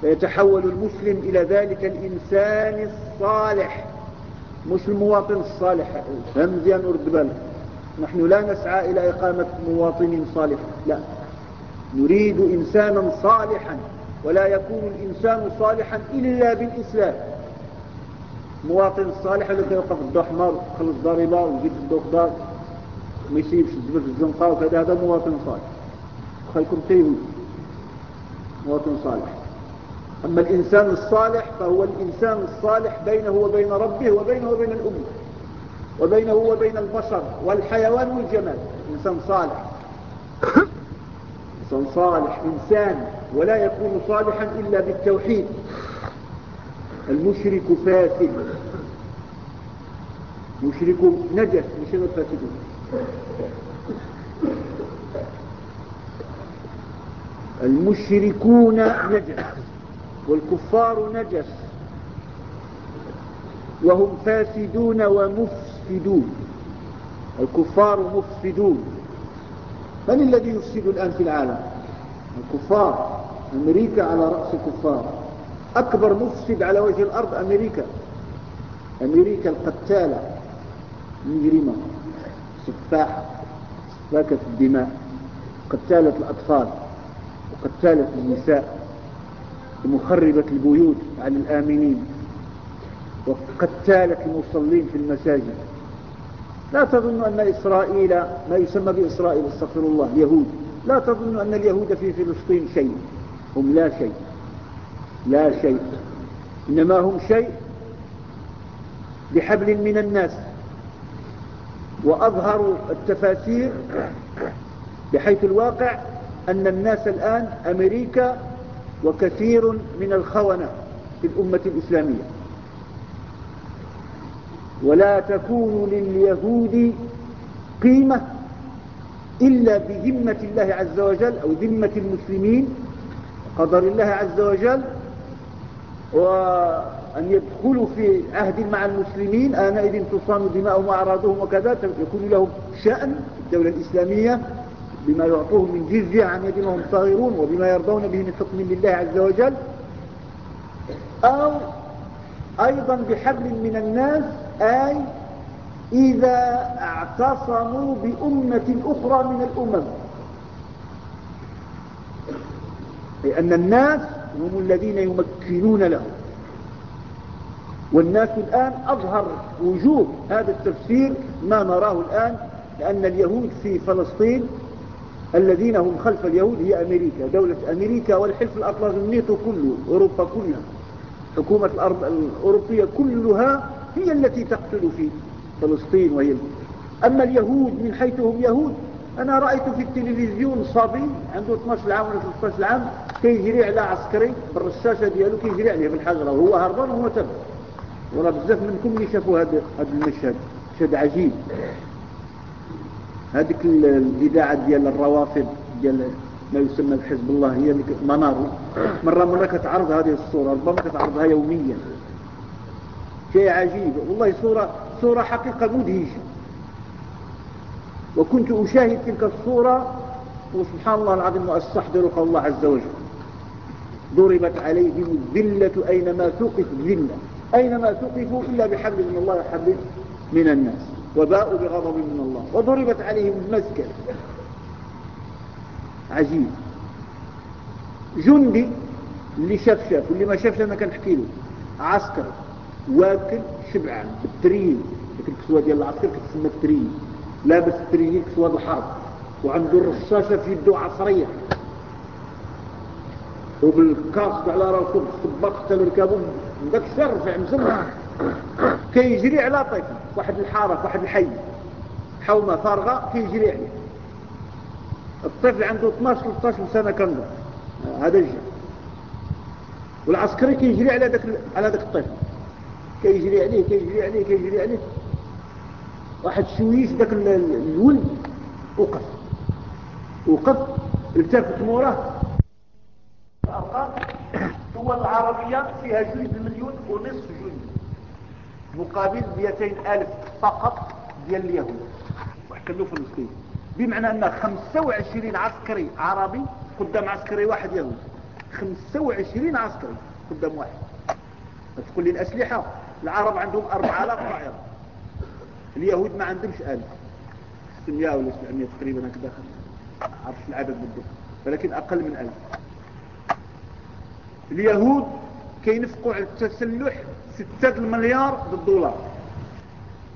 فيتحول المسلم إلى ذلك الإنسان الصالح مش المواطن الصالح. هم زيان أرد بالك نحن لا نسعى إلى إقامة مواطن صالح لا. نريد إنسانا صالحا ولا يكون الإنسان صالحا إلا بالإسلام. مواطن الصالح اللي كيوقف الدو حمار خلص ضاربة ويجيب الدو خضار وما يسيبش الدبر في الزنقة وكذا هذا مواطن صالح. خيكم تيهود مواطن صالح. أما الإنسان الصالح فهو الإنسان الصالح بينه وبين ربه وبينه وبين الأمة وبينه وبين البشر والحيوان والجمال. إنسان صالح. إنسان صالح إنسان ولا يكون صالحا إلا بالتوحيد. المشرك فاسد. مشرك نجس مش فاسد. المشركون نجس والكفار نجس. وهم فاسدون ومفسدون. الكفار مفسدون. من الذي يفسد الآن في العالم؟ الكفار. أمريكا على رأس الكفار. أكبر مفسد على وجه الأرض أمريكا. أمريكا القتالة مجرمة سفاحة سفاكة الدماء قتالة الأطفال وقتالة النساء ومخربة البيوت عن الآمنين وقتالة المصلين في المساجد. لا تظن أن إسرائيل ما يسمى بإسرائيل استغفر الله اليهود. لا تظن أن اليهود في فلسطين شيء. هم لا شيء. لا شيء. إنما هم شيء بحبل من الناس. وأظهر التفاسير بحيث الواقع أن الناس الآن أمريكا وكثير من الخونة في الأمة الإسلامية. ولا تكون لليهود قيمة إلا بذمة الله عز وجل أو ذمة المسلمين. قدر الله عز وجل وأن يدخلوا في عهد مع المسلمين آنئذ تصان دماءهم وأعراضهم وكذا يكون لهم شأن في الدولة الإسلامية بما يعطوه من جزية عن يد وهم صغيرون وبما يرضون به من حكم لله عز وجل أو أيضا بحبل من الناس أي إذا اعتصموا بأمة أخرى من الأمم. أي أن الناس هم الذين يمكنون له والناس الآن أظهر وجوه هذا التفسير ما نراه الآن لأن اليهود في فلسطين الذين هم خلف اليهود هي أمريكا دولة أمريكا والحلف الأطلسي كله أوروبا كلها. حكومة الأرض الأوروبية كلها هي التي تقتل في فلسطين وهي. أما اليهود من حيث هم يهود أنا رأيت في التلفزيون صبي عنده 12 عام ولا 13 عام كيجري على عسكري بالرشاشة ديالو كيجري عليه بالحجرة وهو هربان وهو تبع ورا بزاف منكم اللي شافوا هذا هذا المشهد مشهد عجيب. هذيك الإذاعة ديال الروافد ديال ما يسمى بحزب الله هي منار مرة مرة كتعرض هذه الصورة ربما كتعرضها يوميا. شيء عجيب. والله صورة, صورة حقيقة مدهشة. وكنت أشاهد تلك الصورة وسبحان الله العظيم وأستحضر قول الله عز وجل. ضربت عليهم الذلة أينما ثقف ذلة أينما ثقفوا إلا بحبل من الله وحبل من الناس. وباءوا بغضب من الله. وضربت عليهم المسكن عجيب. جندي اللي شاف شاف واللي ما شافش أنا كنحكي له عسكر. واكل شبعان. بال treillis ديك الكسوه ديال العسكر كتسمى ال treillis لابس ال treillis كسوه الحرب وعنده الرشاشه في يده عصرية. وبال casque على راسه بالصباط حتى ركابه داك الشرف مزمع كيجري على طفل واحد الحارة واحد الحي. حومة فارغة كيجري عليه. الطفل عنده 12 13 سنه كنظن هذا الجيل والعسكري كيجري على ذاك على ذاك الطفل كيجري عليه كيجري عليه كيجري عليه. واحد شوية ذاك الولد وقف. وقف التفت موراه. الارقام الدول العربية فيها جوج مليون ونصف جندي مقابل 200 ألف فقط ديال اليهود. واحتلوا فلسطين. بمعنى أن 25 عسكري عربي قدام عسكري واحد يهودي 25 عسكري قدام واحد. تقول لي الأسلحة؟ العرب عندهم 4000 طائرة. اليهود ما عندهمش 1000 600 ولا 700 تقريبا هكذا عرفش العدد بالضبط. ولكن أقل من 1000 اليهود كينفقوا على التسلح 6 مليار بالدولار.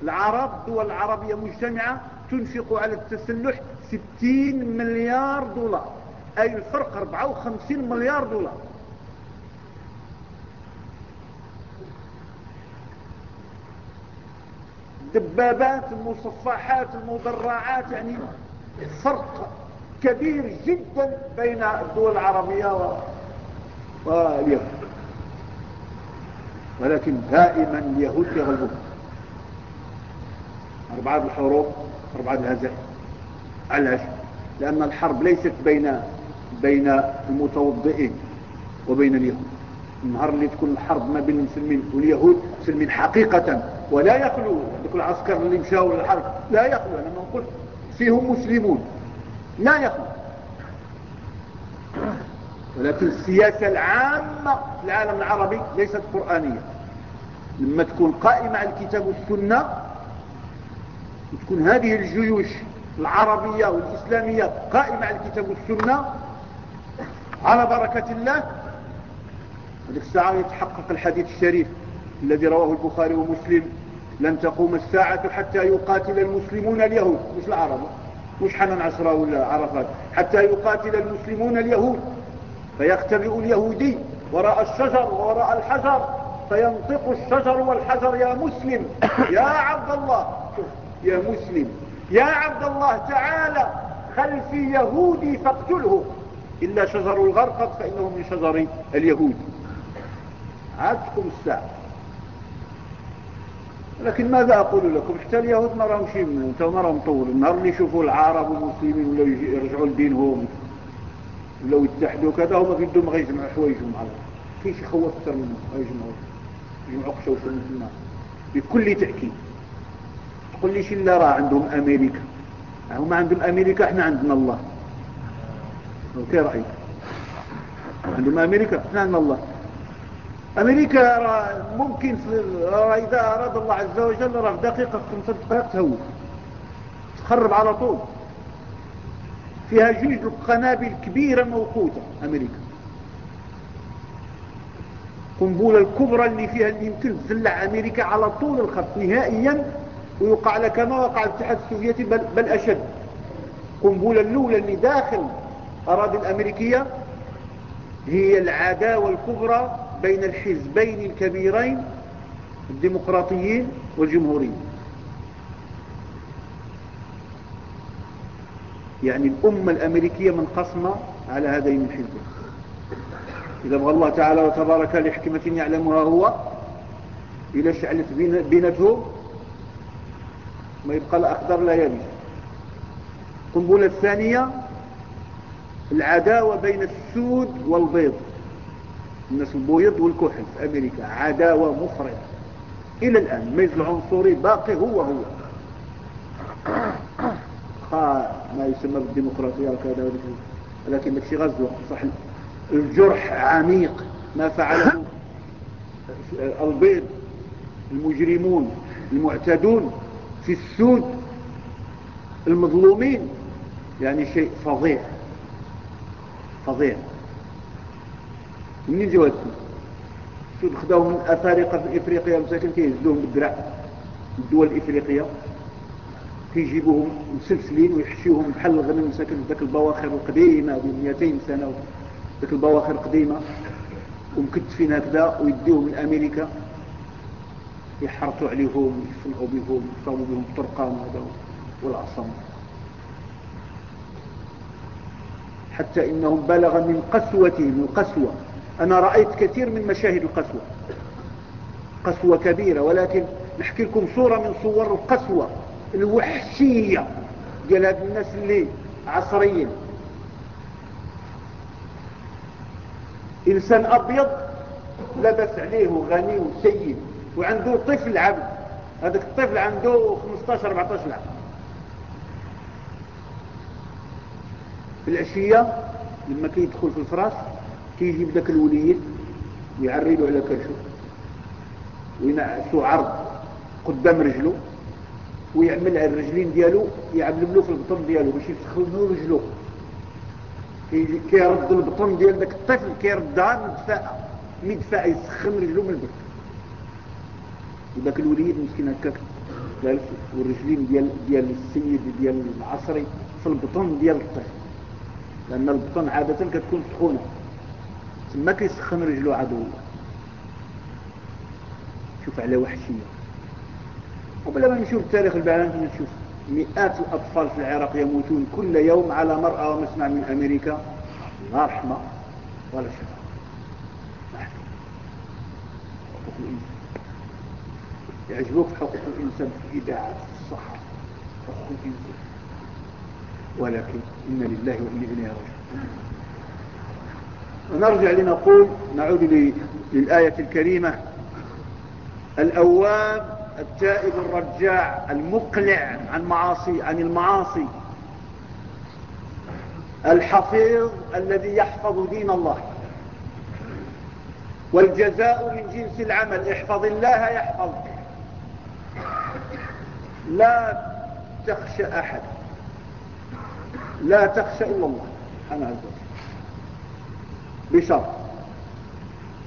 العرب الدول العربية مجتمعة تنفق على التسلح 60 مليار دولار. أي الفرق 54 مليار دولار. دبابات المصفحات المدرعات يعني فرق كبير جدا بين الدول العربية واليهود ولكن دائما اليهود يغلبون. أربعة الحروب أربعة الهزائم. علاش؟ لأن الحرب ليست بين بين المتوضئين وبين اليهود. النهار اللي تكون الحرب ما بين المسلمين واليهود مسلمين حقيقة ولا يخلو ذوك العسكر اللي مشاو للحرب. لا يخلو أنا ما نقول فيهم مسلمون. لا يخلو ولكن السياسة العامة في العالم العربي ليست قرآنية. لما تكون قائمة على الكتاب والسنة وتكون هذه الجيوش العربية والإسلامية قائمة على الكتاب والسنة على بركة الله. هذيك الساعة يتحقق الحديث الشريف الذي رواه البخاري ومسلم. لن تقوم الساعة حتى يقاتل المسلمون اليهود. مش العرب. مش حنان عشرة ولا عرفات. حتى يقاتل المسلمون اليهود. فيختبئ اليهودي. وراء الشجر وراء الحجر. فينطق الشجر والحجر. يا مسلم. يا عبد الله. يا مسلم. يا عبد الله تعالى خلفي يهودي فاقتله. إلا شجر الغرقد فإنه من شجر اليهود. عادتكم الساعة. لكن ماذا أقول لكم؟ حتى اليهود ما راهم شي انت ما راهم طول. النهار اللي يشوفوا العرب والمسلمين ولا يرجعوا لدينهم ولا يتحدوا كذا هما في الدوم غيجمعوا حوايجهم على كاين شي خوف أكثر منهم غيجمعوا. يجمعوا من النار بكل تأكيد. تقول لي لا راه عندهم أمريكا؟ هما عندهم أمريكا إحنا عندنا الله. كيف رأيك. عندهم أمريكا إحنا عندنا الله. أمريكا ممكن إذا أراد الله عز وجل راه في دقيقة خمسة دقائق تهوي تخرب على طول. فيها جوج قنابل كبيرة موقوتة أمريكا. القنبلة الكبرى اللي فيها اللي يمكن تزلع أمريكا على طول الخط نهائيا ويوقع لها كما وقع الاتحاد السوفيتي بل, بل أشد. القنبلة الأولى اللي داخل أراضي الأمريكية هي العداوة الكبرى بين الحزبين الكبيرين الديمقراطيين والجمهوريين. يعني الأمة الأمريكية منقسمة على هذين الحزبين. إذا بغى الله تعالى وتبارك لحكمة يعلمها هو إلى شعلت بينته ما يبقى الأخضر لا يبي القنبلة الثانية العداوة بين السود والبيض. الناس البيض والكحل. في أمريكا عداوة مفرطة إلى الآن الميز العنصري باقي هو هو. ما يسمى بالديمقراطية وكذا ولكن لك شي غزوة صح. الجرح عميق ما فعله البيض المجرمون المعتدون في السود المظلومين. يعني شيء فظيع. فظيع. منين جاو السود خداو من افارقه في إفريقيا مساكن كيهزوهم بالدرع. الدول الإفريقية. كيجيبوهم مسلسلين ويحشيوهم بحال الغنم مساكن ذاك البواخر القديمة هذه 200 سنة ذاك البواخر القديمة. ومكتفين هكذا ويديوهم من أمريكا. يحرطوا عليهم يفلقوا بهم يصابوا بهم الطرقان هذا والعصم. حتى إنهم بلغ من قسوتهم القسوة. أنا رأيت كثير من مشاهد القسوة قسوة كبيرة ولكن نحكي لكم صورة من صور القسوة الوحشية ديال هاد الناس اللي عصريين. إنسان أبيض لبس عليه غني وسيد وعنده طفل عبد. هذاك الطفل عنده 15 14 عام. في العشية لما كيدخل في الفراش كيجيب ذاك الوليد ويعرضه على كرشه وينعسو عرض قدام رجله ويعمل على الرجلين ديالو له في البطن ديالو باش يسخنوا رجلو. كيرد البطن ديال ذاك الطفل كيردها مدفاءة مدفاء يسخن رجلو من البرد وذاك الوليد مسكين هكاك والرجلين ديال ديال السيد ديال العصري في البطن ديال الطفل. لأن البطن عادة كتكون سخونة. تما كيسخن رجلو عدو. شوف على وحشية. وبلا ما نشوف التاريخ البعلان نشوف مئات الأطفال في العراق يموتون كل يوم على مرأى ومسمع من أمريكا. لا رحمة ولا شفاء. حقوق الإنسان يعجبوك حقوق الإنسان في الإذاعات في الصحة. حقوق الإنسان. ولكن إن لله وإنا إليه راجعون. ونرجع لنقول نعود للآية الكريمة. الأواب التائب الرجاع المقلع عن معاصي عن المعاصي. الحفيظ الذي يحفظ دين الله. والجزاء من جنس العمل. احفظ الله يحفظك. لا تخشى أحد. لا تخشى إلا الله. سبحانه وجل. بشرط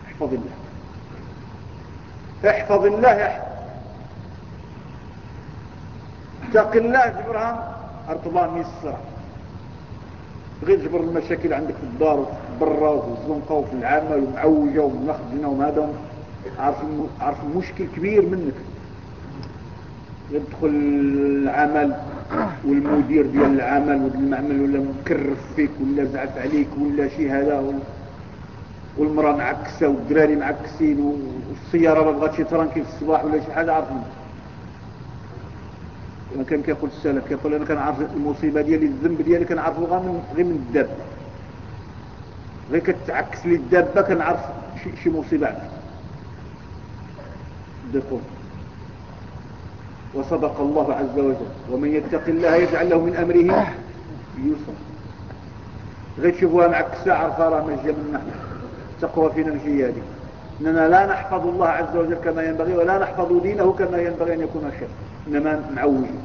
احفظ الله. احفظ الله. احفظ اتق الله جبرها ارتبان ميسرة غير جبر المشاكل عندك في الدار وفي برا وفي الزنقة وفي العمل ومعوجة ومخزنة وهذا عارف عارف مشكل كبير منك. يدخل العمل والمدير ديال العمل وديال المعمل ولا مكرف فيك ولا زعف عليك ولا شي هذا. والمرأة معكسة والدراري معكسين والسيارة ما بغاتش ترانكي في الصباح ولا شي حاجة عارف ما كان كيقول السلف كيقول أنا كنعرف المصيبة ديالي الذنب ديالي كنعرفو غير من الدابه غير كتعكس لي الدابه كنعرف شي, شي مصيبة عندك. دقون وصدق الله عز وجل. ومن يتق الله يجعل له من أمره يسرا. غير تشوفوها معكسة عرفة راه مجية من نحن تقوى فينا الجيادي إننا لا نحفظ الله عز وجل كما ينبغي ولا نحفظ دينه كما ينبغي أن يكون خير إنما معوجين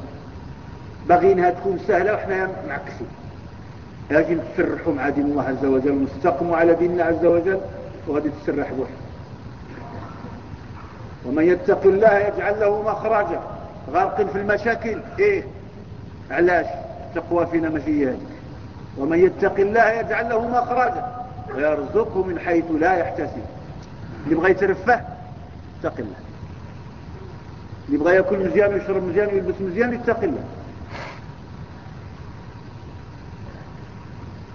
باغينها تكون سهلة وإحنا معكسين لكن تسرحوا مع دين الله عز وجل ونستقموا على ديننا عز وجل وغادي تسرح بوحد ومن يتق الله يجعل له مخرجا. غرق في المشاكل. إيه. علاش؟ تقوى فينا هذيك ومن يتق الله يجعل له مخرجا. ويرزقه من حيث لا يحتسب. اللي بغى يترفه اتق الله. اللي بغى ياكل مزيان ويشرب مزيان ويلبس مزيان يتق الله.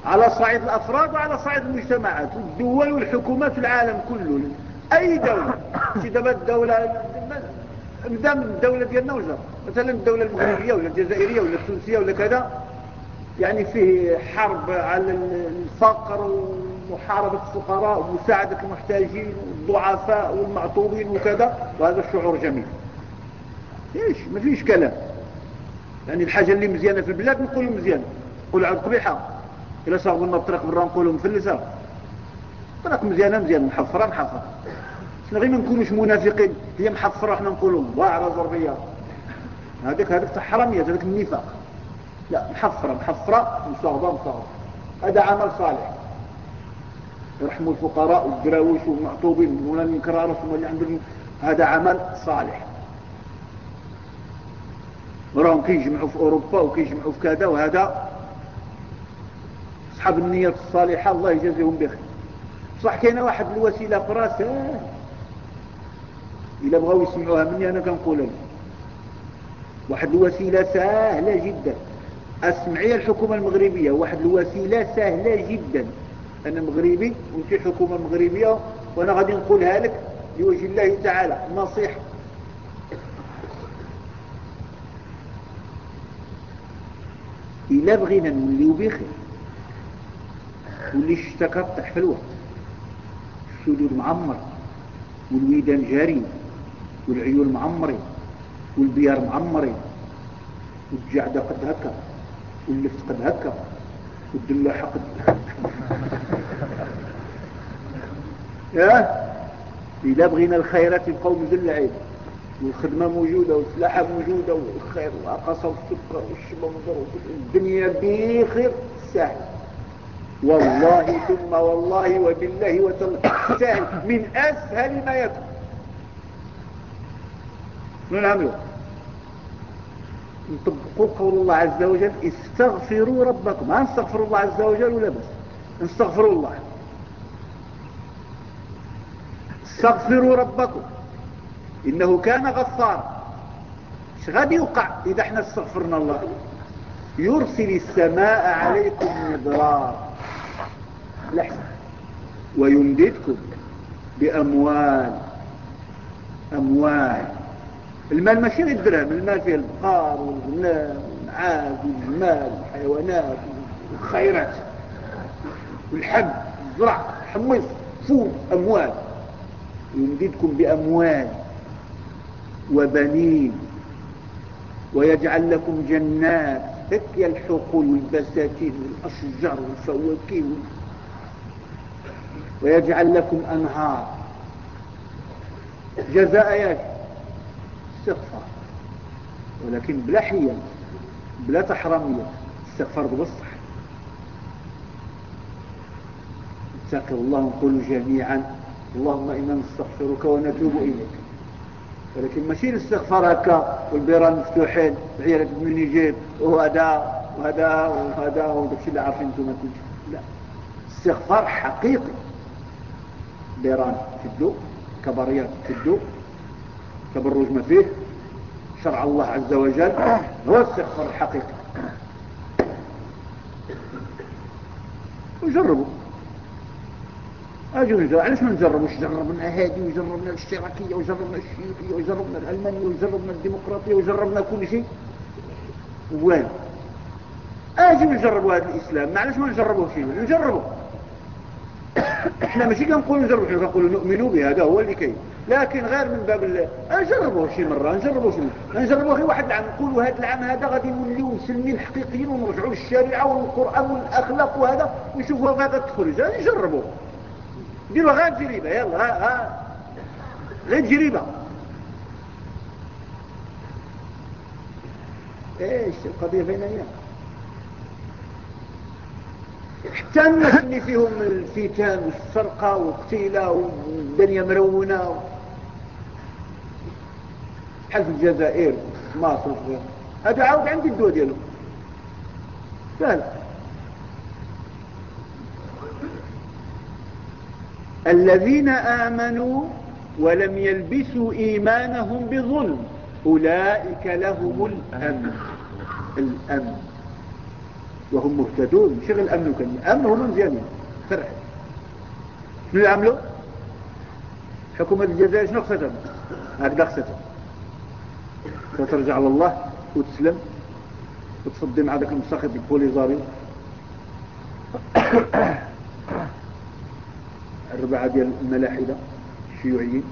على صعيد الأفراد وعلى صعيد المجتمعات والدول والحكومات في العالم كله. أي دولة؟ شي دابا الدولة بدا من الدولة ديالنا وجر مثلا الدولة المغربية ولا الجزائرية ولا التونسية ولا كذا يعني فيه حرب على الفقر ومحاربة الفقراء ومساعدة المحتاجين والضعفاء والمعطوبين وكذا وهذا الشعور جميل. إيش؟ ما فيش كلام. يعني الحاجة اللي مزيانة في البلاد نقولوا مزيانة. نقولوا عاد قبيحة إلا صاغوا لنا الطريق برا نقولوا مفلسة. طريق مزيانة مزيانة. محفرة محفرة. شنو غير ما نكونوش منافقين هي محفرة إحنا نقولوا واعرة ضربية. هذيك هذيك تاع حرامية هذيك النفاق. لا محفرة محفرة مصاغبة مصاغبة هذا عمل صالح. يرحموا الفقراء والدراويش والمعطوبين ولا الكرارس ولا عندهم هذا عمل صالح. وراهم كيجمعوا في أوروبا وكيجمعوا في كذا وهذا أصحاب النية الصالحة الله يجازيهم بخير. صح كاينة واحد الوسيلة أخرى سهل إلا بغاو يسمعوها مني أنا كنقول لهم واحد الوسيلة سهلة جدا. أسمعي الحكومة المغربية واحد الوسيلة سهلة جدا. أنا مغربي وانت حكومة مغربية وأنا غادي نقولها لك لوجه الله تعالى نصيحة. إلا بغينا نوليو بخير واللي الشتا كطح في الوقت؟ السدود معمر والويدان جارين والعيون معمرين والبيار معمرين والجعدة قد هكا واللفت قد هكا والدلاحة قد يا إلا بغينا الخيرات يبقوا مدلعين والخدمة موجودة والسلاحة موجودة والخير والعقصة والسكر والشبندر الدنيا بخير سهل. والله ثم والله وبالله وتالله سهل. من أسهل ما يكون. من نعمله نطبقوا قول الله عز وجل استغفروا ربكم. ما نستغفر الله عز وجل ولا بس. نستغفروا الله. استغفروا ربكم. إنه كان غفارا إيش غادي يوقع؟ إذا إحنا استغفرنا الله. يرسل السماء عليكم مدرار ويمددكم بأموال. أموال. المال ماشي غير الدرهم. المال فيه البقار والغنام والنعاس والجمال والحيوانات والخيرات. والحب الزرع الحمص فول أموال. يمددكم بأموال وبنين ويجعل لكم جنات. تكي الحقول والبساتين والأشجار والفواكه. ويجعل لكم أنهار. جزاء ياش استغفار. ولكن بلا حيل بلا تحرمية. استغفار بالصح اتقوا الله نقول جميعا اللهم إنا نستغفرك ونتوب إليك. ولكن ماشي الاستغفار هكا والبيران مفتوحين عيالك من يجيب وهذا وهذا وهذا وداكشي اللي عارفين أنتم لا. استغفار حقيقي. بيران تدو كبريات تدو تبرج ما فيه. شرع الله عز وجل هو استغفار الحقيقي وجربوا. اجوا نجرب علاش ما نجربوش جربنا هادي وجربنا الاشتراكية وجربنا الشيوعية وجربنا العلمانية وجربنا الديمقراطية وجربنا كل شيء. وين؟ اجوا نجربوا هذا الإسلام. ما علاش ما نجربوه شيء نجربه. إحنا ماشي كنقولوا نجربوا إحنا كنقولوا نؤمنوا به هذا هو اللي كاين لكن غير من باب نجربوه شي مرة نجربوه شي نجربوه غير واحد العام نقولوا هذا العام هذا غادي نوليو مسلمين حقيقيين ونرجعوا للشريعة والقرآن والأخلاق وهذا ونشوفوا غادا تخرج. نجربوه ديروا غير تجربة يلا ها ها. غير تجربة إيش القضية فين هي؟ حتى الناس اللي فيهم الفتان والسرقة والقتيلة والدنيا مرونة. بحال في الجزائر مصر هذا عاود عندي الدواء ديالو سهل. الذين آمنوا ولم يلبسوا إيمانهم بظلم أولئك لهم الأمن. الأمن. وهم مهتدون. شغل الأمن كان الأمن هم مزيانين فرح. شنو يعملوا؟ حكومة الجزائر شنو خصتها هكذا خصتها فترجع لله وتسلم وتصدي مع ذاك البوليزاري. الربعة ديال الملاحدة الشيوعيين.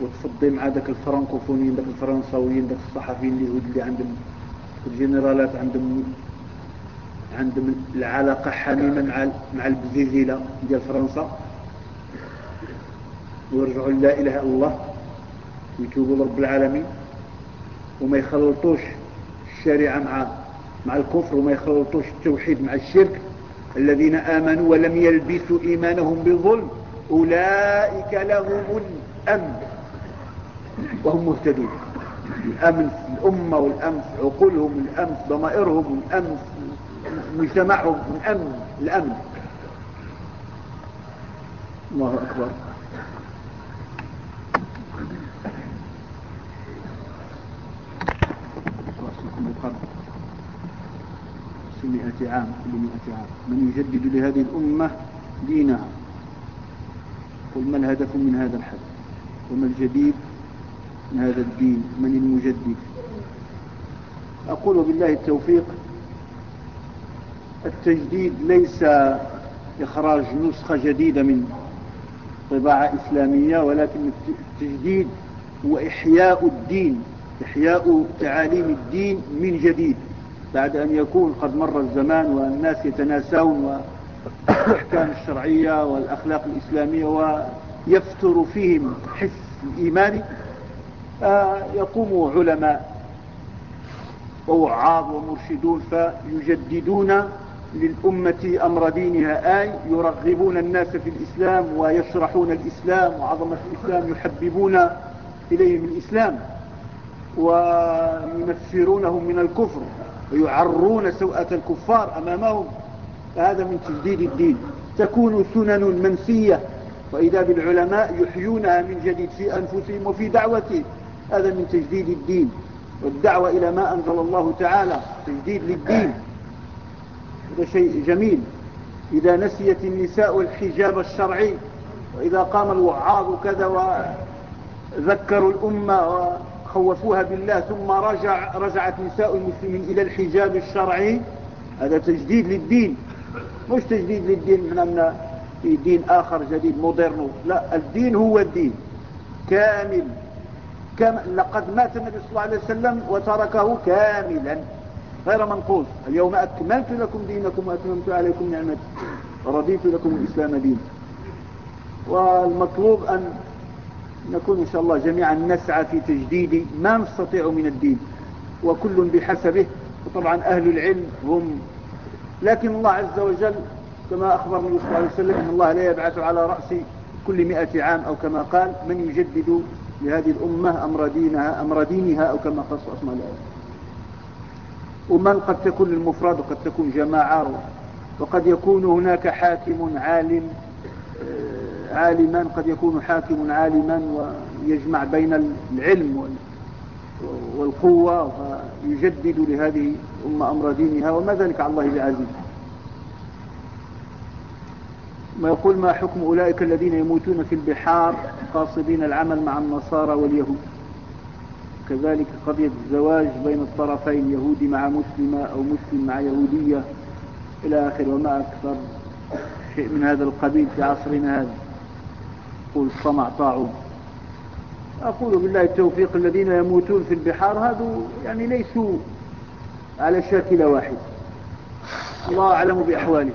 وتصدي مع ذاك الفرنكوفونيين ذاك الفرنساويين ذاك الصحفيين اليهود اللي عندهم الجنرالات عندهم عندهم العلاقة حميمة مع مع البزيزيلة ديال فرنسا. ويرجعوا لا إله إلا الله ويتوبوا لرب العالمين. وما يخلطوش الشريعة مع مع الكفر وما يخلطوش التوحيد مع الشرك. الذين آمنوا ولم يلبسوا إيمانهم بالظلم أولئك لهم الأمن. وهم مهتدون. الأمن في الأمة والأمن في عقولهم الأمن في ضمائرهم الأمن في مجتمعهم الأمن الأمن. الله أكبر. مئة عام كل مئة عام. من يجدد لهذه الأمة دينها قل ما الهدف من هذا الحدث؟ وما الجديد من هذا الدين؟ من المجدد؟ أقول بالله التوفيق التجديد ليس إخراج نسخة جديدة من طباعة إسلامية ولكن التجديد هو إحياء الدين إحياء تعاليم الدين من جديد. بعد أن يكون قد مر الزمان والناس يتناسون والأحكام الشرعية والأخلاق الإسلامية ويفتر فيهم حس الإيماني آه، يقوم علماء ووعاظ ومرشدون فيجددون للأمة أمر دينها. آي يرغبون الناس في الإسلام ويشرحون الإسلام وعظمة الإسلام يحببون إليهم الإسلام وينفرونهم من الكفر. ويعرون سوءة الكفار أمامهم هذا من تجديد الدين. تكون سنن منسية وإذا بالعلماء يحيونها من جديد في أنفسهم وفي دعوتهم. هذا من تجديد الدين. والدعوة إلى ما أنزل الله تعالى تجديد للدين. هذا شيء جميل. إذا نسيت النساء الحجاب الشرعي وإذا قام الوعاظ كذا وذكروا الأمة خوفوها بالله ثم رجع رجعت نساء المسلمين إلى الحجاب الشرعي. هذا تجديد للدين. مش تجديد للدين من أن في دين آخر جديد مودرن لا الدين هو الدين. كامل. كما لقد مات النبي صلى الله عليه وسلم وتركه كاملا. غير منقوص. اليوم أكملت لكم دينكم وأتممت عليكم نعمتي. ورضيت لكم الإسلام دين والمطلوب أن نكون إن شاء الله جميعا نسعى في تجديد ما نستطيع من الدين وكل بحسبه وطبعا أهل العلم هم. لكن الله عز وجل كما أخبر النبي صلى الله عليه وسلم أن الله لا يبعث على رأس كل مئة عام أو كما قال من يجدد لهذه الأمة أمر دينها, أمر دينها أو كما قال أسماء الآية ومن قد تكون المفرد وقد تكون جماعة وقد يكون هناك حاكم عالم عالما قد يكون حاكم عالما ويجمع بين العلم والقوة فيجدد لهذه الأمة أمر دينها. وما ذلك على الله بعزيز. ما يقول ما حكم أولئك الذين يموتون في البحار قاصدين العمل مع النصارى واليهود؟ كذلك قضية الزواج بين الطرفين يهودي مع مسلمة أو مسلم مع يهودية إلى آخر وما أكثر شيء من هذا القبيل في عصرنا هذا. قول الصمع طاعون. أقول بالله التوفيق الذين يموتون في البحار هذو يعني ليسوا على شاكلة واحد. الله أعلم بأحوالهم.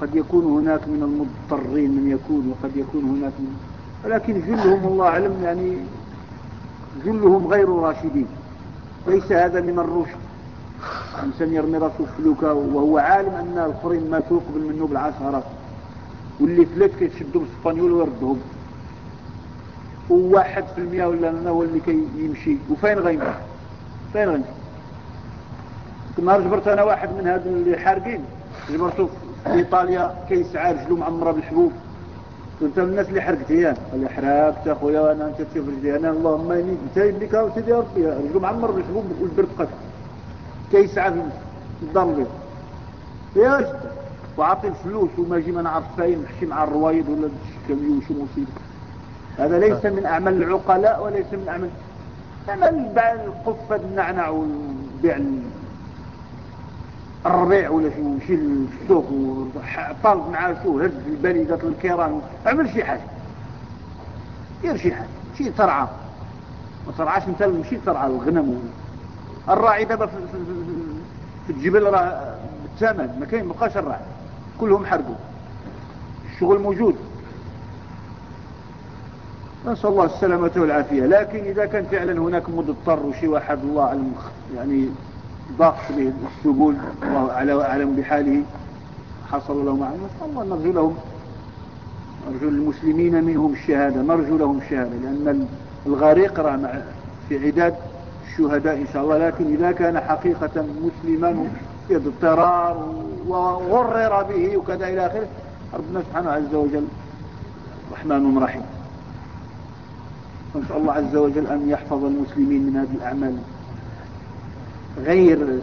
قد يكون هناك من المضطرين من يكون وقد يكون هناك من ولكن جلهم الله أعلم يعني جلهم غير راشدين. ليس هذا من الرشد. إنسان يرمي رأسه فلوكا وهو عالم أن الآخرين ما تقبل منه بالعشرات واللي فلت كيتشدوا بالسبانيول ويردهم وواحد في المئة ولا هو اللي كيمشي. وفين غيمشي فين غيمشي كما جبرت أنا واحد من هاد اللي حارقين. جبرته في إيطاليا كيسعى رجلو معمرة بالحبوب. كنت من الناس اللي حرقت اياه قال لي حرقت أخويا وأنا أنت تشوف رجلي أنا اللهم اني أنت يديك سيدي ربي رجلو معمر بالحبوب والبرد قتل كيسعى في الدار البيضاء. يا جدا وعطي الفلوس وما يجي ما نعرف فاين نحشي مع الروايد ولا الكاميو شو مصيبة. هذا ليس من أعمال العقلاء وليس من اعمال بيع القفه النعنع وبيع الربيع ولا شو شي السوق وطالب معاه شو هز البليدات الكيران أعمل شي حاجة. دير شي حاجة. شي ترعى. ما ترعاش أنت مشي ترعى الغنم. الراعي دابا في, في, الجبل راه بالثمن. ما كاين بقاش الراعي. كلهم حرقوا الشغل موجود. نسأل الله السلامة والعافية. لكن إذا كان فعلا هناك مضطر وشي واحد الله يعني ضاق به السبول الله أعلم بحاله. حصل له معه نسأل الله نرجو لهم نرجو المسلمين منهم الشهادة نرجو لهم الشهادة لأن الغريق راه في عداد الشهداء إن شاء الله. لكن إذا كان حقيقة مسلما اضطرار وغرر به وكذا إلى آخره. ربنا سبحانه عز وجل رحمن رحيم. نسأل الله عز وجل أن يحفظ المسلمين من هذه الأعمال. غير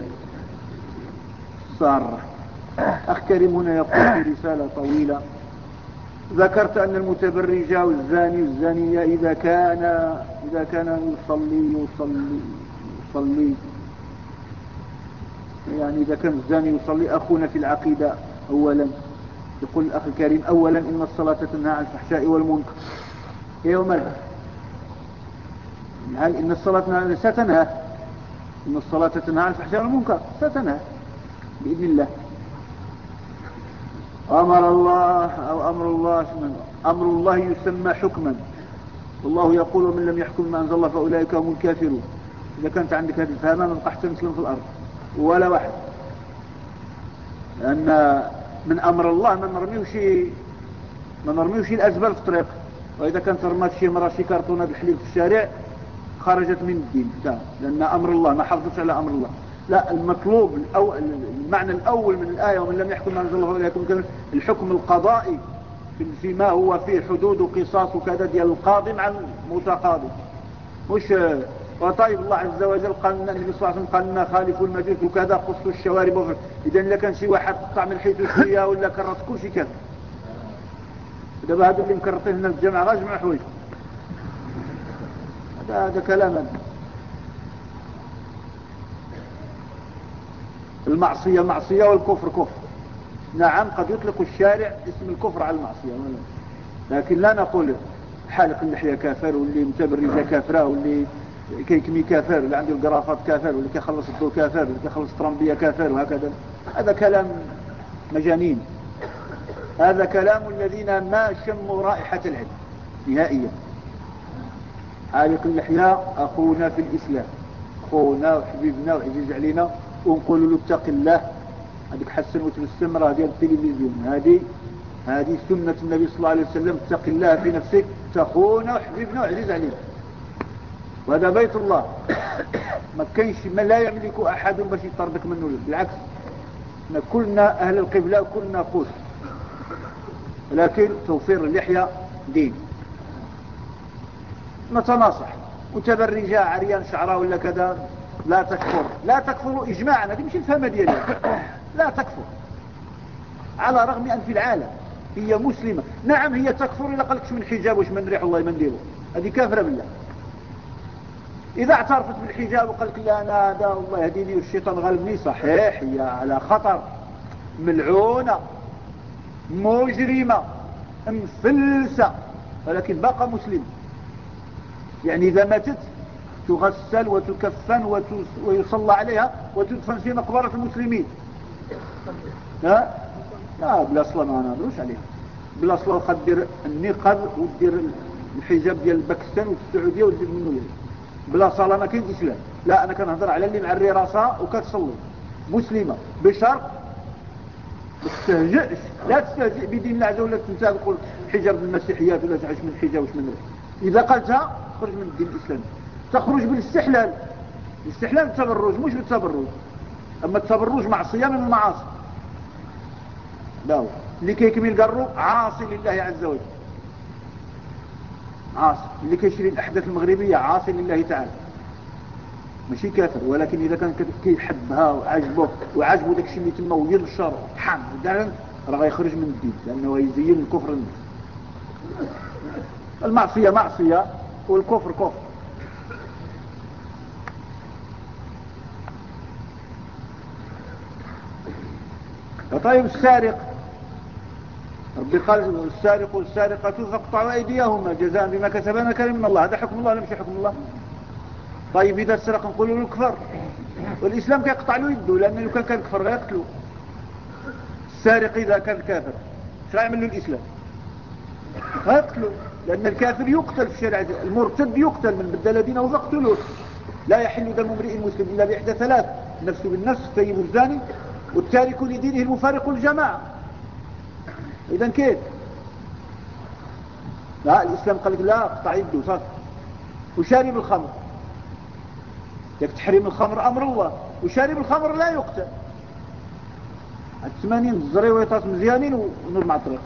سارة. أخ كريم هنا يقول في رسالة طويلة. ذكرت أن المتبرج والزاني والزانية إذا كان إذا كان يصلي يصلي يصلي. يعني إذا كان الزاني يصلي أخونا في العقيدة أولا. يقول الأخ الكريم أولا إن الصلاة تنهى عن الفحشاء والمنكر. يوم ماذا هل إن الصلاة ستنهى. إن الصلاة تنهى عن الفحشاء والمنكر ستنهى. بإذن الله. أمر الله أو أمر الله أمر الله يسمى حكما. والله يقول ومن لم يحكم ما أنزل الله فأولئك هم الكافرون. إذا كانت عندك هذه الفهمة من قحت مسلم في الأرض. ولا واحد. لأن من أمر الله ما نرميوش ما نرميوش الأزبال في الطريق. وإذا كانت رمات شي مرة شي كرتونة بالحليب في الشارع خرجت من الدين. لأن أمر الله ما حافظتش على أمر الله. لا المطلوب الأول المعنى الأول من الآية ومن لم يحكم ما أنزل الله إليكم الحكم القضائي. فيما هو فيه حدود وقصاص وكذا ديال القاضي مع المتقاضي. مش وطيب الله عز وجل قال النبي صلى الله عليه وسلم قال لنا خالفوا المجوس وكذا قصوا الشوارب إذا الا كان شي واحد قطع من حيث شوية ولا كرت كل شيء كذا دابا هذو اللي مكرطين هنا في الجامعة غير جمع حوايج. هذا هذا كلام المعصية معصية والكفر كفر. نعم قد يطلق الشارع اسم الكفر على المعصية. لكن لا نقول حالق اللحية كافر واللي متبرجه كافرة واللي كيكمي كافر اللي عنده القرافات كافر واللي كيخلص الضوء كافر واللي كيخلص الترمبيه كافر وهكذا. هذا كلام مجانين. هذا كلام الذين ما شموا رائحة العلم نهائيا. حالق اللحية أخونا في الإسلام أخونا وحبيبنا وعزيز علينا ونقول له اتق الله. هذيك حسن وتبسم راه ديال التلفزيون. هذه هذه سنة النبي صلى الله عليه وسلم اتق الله في نفسك تخونا وحبيبنا وعزيز علينا. وهذا بيت الله. ما كاينش ما لا يملك أحد باش يطردك منه بالعكس كلنا أهل القبلة كلنا قوس. لكن توفير اللحية دين. نتناصح متبرجة عريان شعراء ولا كذا لا تكفر. لا تكفر اجماعا. هذه مش الفهمة ديالي. لا تكفر. على رغم أن في العالم هي مسلمة. نعم هي تكفر إلا قالكش من حجاب وش من ريح الله يمنديره هذه كافرة بالله. إذا اعترفت بالحجاب وقالت لا أنا هذا الله يهديني والشيطان غلبني صحيح هي على خطر. ملعونة مجرمة مفلسة ولكن باقى مسلم. يعني إذا ماتت تغسل وتكفن ويصلى عليها وتدفن في مقبرة المسلمين. ها؟ لا بلا صلاة ما نهضروش عليها. بلا صلاة خدير النقاب ودير الحجاب ديال باكستان والسعودية ودير منه. ليه بلا صلاة ما كاين إسلام. لا أنا كنهضر على اللي معري راسها وكتصلي مسلمة. بشرط ما تستهزئش. لا تستهزئ بدين الله عز وجل. تنسى تقول حجاب المسيحيات ولا تعيش من حجاب وش من إذا قالتها تخرج من الدين الإسلامي. تخرج بالاستحلال. الاستحلال التبرج مش بالتبرج أما التبرج معصية من المعاصي. لا. اللي كيكمل قروا عاصي لله عز وجل. عاصي اللي كيشري الأحداث المغربية عاصي لله تعالى. ماشي كافر ولكن إذا كان كيحبها وعجبه وعجبه داك الشيء اللي تما وينشر وطحن ودعن راه غيخرج من الدين لأنه يزين الكفر. الناس المعصية معصية والكفر كفر. طيب السارق. ربي قال السارق والسارقة فاقطعوا أيديهما جزاء بما كسبا نكالا من الله. هذا حكم الله لم حكم الله. طيب إذا سرق نقولوا له كفر والإسلام كيقطع له يده لأنه لو كان كان كفر غيقتلوا السارق إذا كان كافر شو يعمل له الإسلام؟ غيقتلوا لأن الكافر يقتل في الشرع المرتد يقتل من بدل دينه فاقتلوه لا يحل دم امرئ مسلم إلا بإحدى ثلاث نفس بالنفس الثيب الزاني والتارك لدينه المفارق الجماعة. إذا كيف؟ لا الإسلام قال لك لا اقطع يده صافي وشارب الخمر. ياك تحريم الخمر أمر الله. وشارب الخمر لا يقتل. الثمانين الزريويطات مزيانين ونور مع الطريق.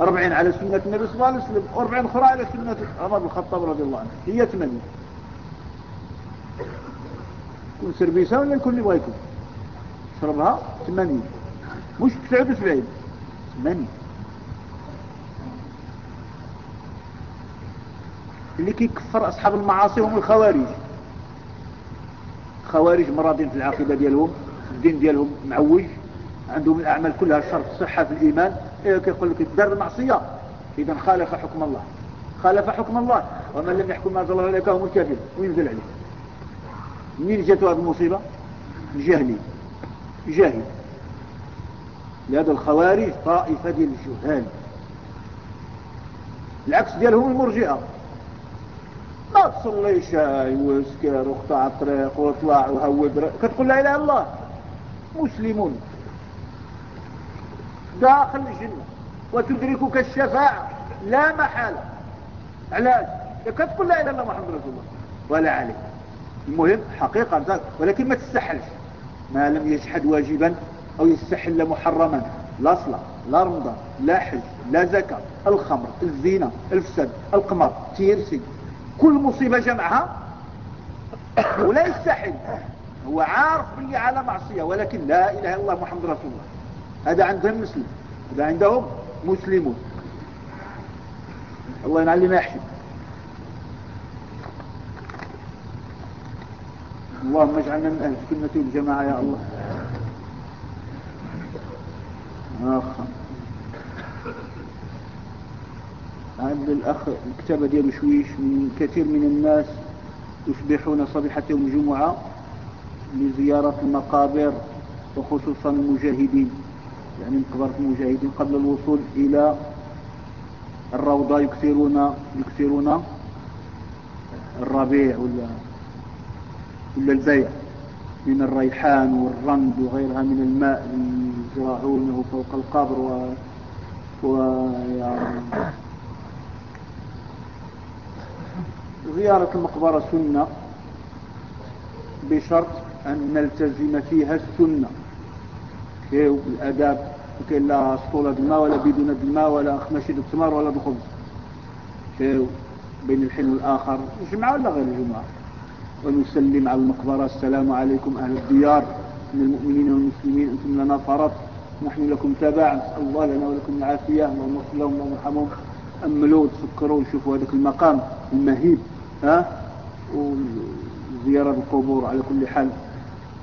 أربعين على سنة النبي صلى الله عليه وسلم وأربعين أخرى على سنة عمر بن الخطاب رضي الله عنه. هي ثمانين. كون سربيسة ولا يبغى يكون شربها ثمانين. مش تسعود وسبعين ثمانين اللي كيكفر أصحاب المعاصي هم الخوارج. خوارج مرادين في العقيدة ديالهم الدين ديالهم معوج عندهم الأعمال كلها شرط صحة في الإيمان. إيه كيقول لك دار المعصية. إذا خالف حكم الله. خالف حكم الله. ومن لم يحكم ما الله عليك هم الكافر وينزل عليه؟ منين جات هذه المصيبة؟ جهلي. جاهل. لهذا الخوارج طائفة ديال الجهال. العكس ديالهم المرجئة. ما تصلي شاي وسكر وقطع الطريق وطلع وهود كتقول لا إله إلا الله. مسلمون. داخل الجنة. وتدركك الشفاعة. لا محالة. علاج كتقول لا إلا الله محمد رسول الله. ولا عليك. المهم حقيقة ولكن ما تستحلش. ما لم يجحد واجبا أو يستحل محرما. لا صلاة لا رمضان لا حج لا زكاة. الخمر الزينة الفساد القمر تيرسي. كل مصيبة جمعها. ولا يستحل. هو عارف باللي على معصية ولكن لا إله إلا الله محمد رسول الله. هذا عندهم مسلم هذا عندهم مسلمون. الله ينعلم يحشي اللهم اجعلنا من أهل السنة والجماعة يا الله. عند الأخ الكتابة ديالو شويش من كثير من الناس يصبحون صبيحة يوم الجمعة لزيارة المقابر وخصوصا المجاهدين. يعني مقبرة المجاهدين قبل الوصول إلى الروضة يكثرون يكثرون الربيع ولا ولا البيع من الريحان والرند وغيرها من الماء يزرعونه فوق القبر و, و... يعني زيارة المقبرة سنة بشرط أن نلتزم فيها السنة. كيو الأداب؟ وكاين لا سطولة الماء ولا بدون الماء أخ أخمشي التمر ولا الخبز كيو بين الحين والآخر؟ جمعة ولا غير جمعة ونسلم على المقبرة. السلام عليكم أهل الديار. من المؤمنين والمسلمين أنتم لنا فرط. نحن لكم تابع نسأل الله لنا ولكم العافية اللهم اغفر لهم اللهم ارحمهم. أملوا تفكروا وشوفوا هذاك المقام المهيب ها؟ وزيارة القبور على كل حال.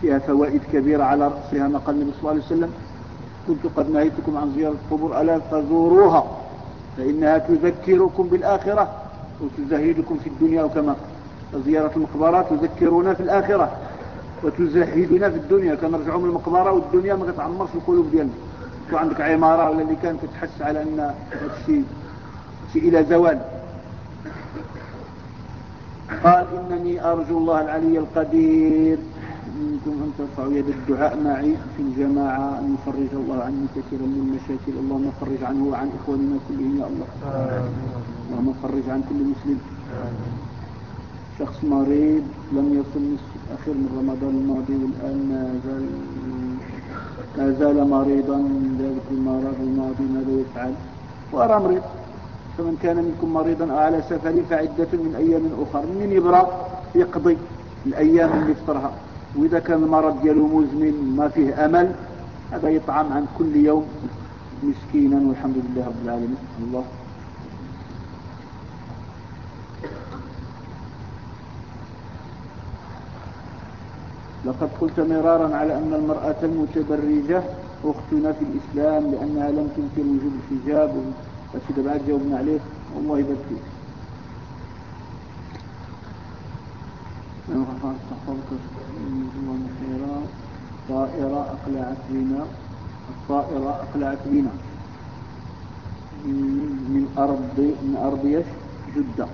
فيها فوائد كبيرة على رأسها ما قال النبي صلى الله عليه وسلم. كنت قد نهيتكم عن زيارة القبور ألا فزوروها؟ فإنها تذكركم بالآخرة وتزهدكم في الدنيا وكما زيارة المقبرات تذكرونا في الآخرة. وتزهدنا في الدنيا كنرجعوا من المقبرة والدنيا ما كتعمرش القلوب ديالنا. تو عندك عمارة ولا اللي كان كتحس على أن شيء إلى زوال؟ قال إنني أرجو الله العلي القدير. منكم أن ترفعوا يد الدعاء معي في الجماعة أن يفرج الله عني كثيرا من المشاكل. اللهم فرج عنه وعن إخواننا كلهم يا الله. اللهم فرج عن كل مسلم. شخص مريض لم يصل نصف الأخير من رمضان الماضي والآن ما زال ما زال مريضا من ذلك المرض الماضي ماذا يفعل؟ وأرى مريض. فمن كان منكم مريضا أو على سفر فعدة من أيام أخر من يبرأ يقضي الأيام اللي يفطرها. وإذا كان المرض ديالو مزمن ما فيه أمل هذا يطعم عن كل يوم. مسكينا والحمد لله رب العالمين. الله لقد قلت مرارا على أن المرأة المتبرجة أختنا في الإسلام لأنها لم تنكر وجود الحجاب وكذا بعد جاوبنا عليه. الله يبارك فيك طائرة أقلعت بنا الطائرة أقلعت بنا. من أرض من أرض جدة.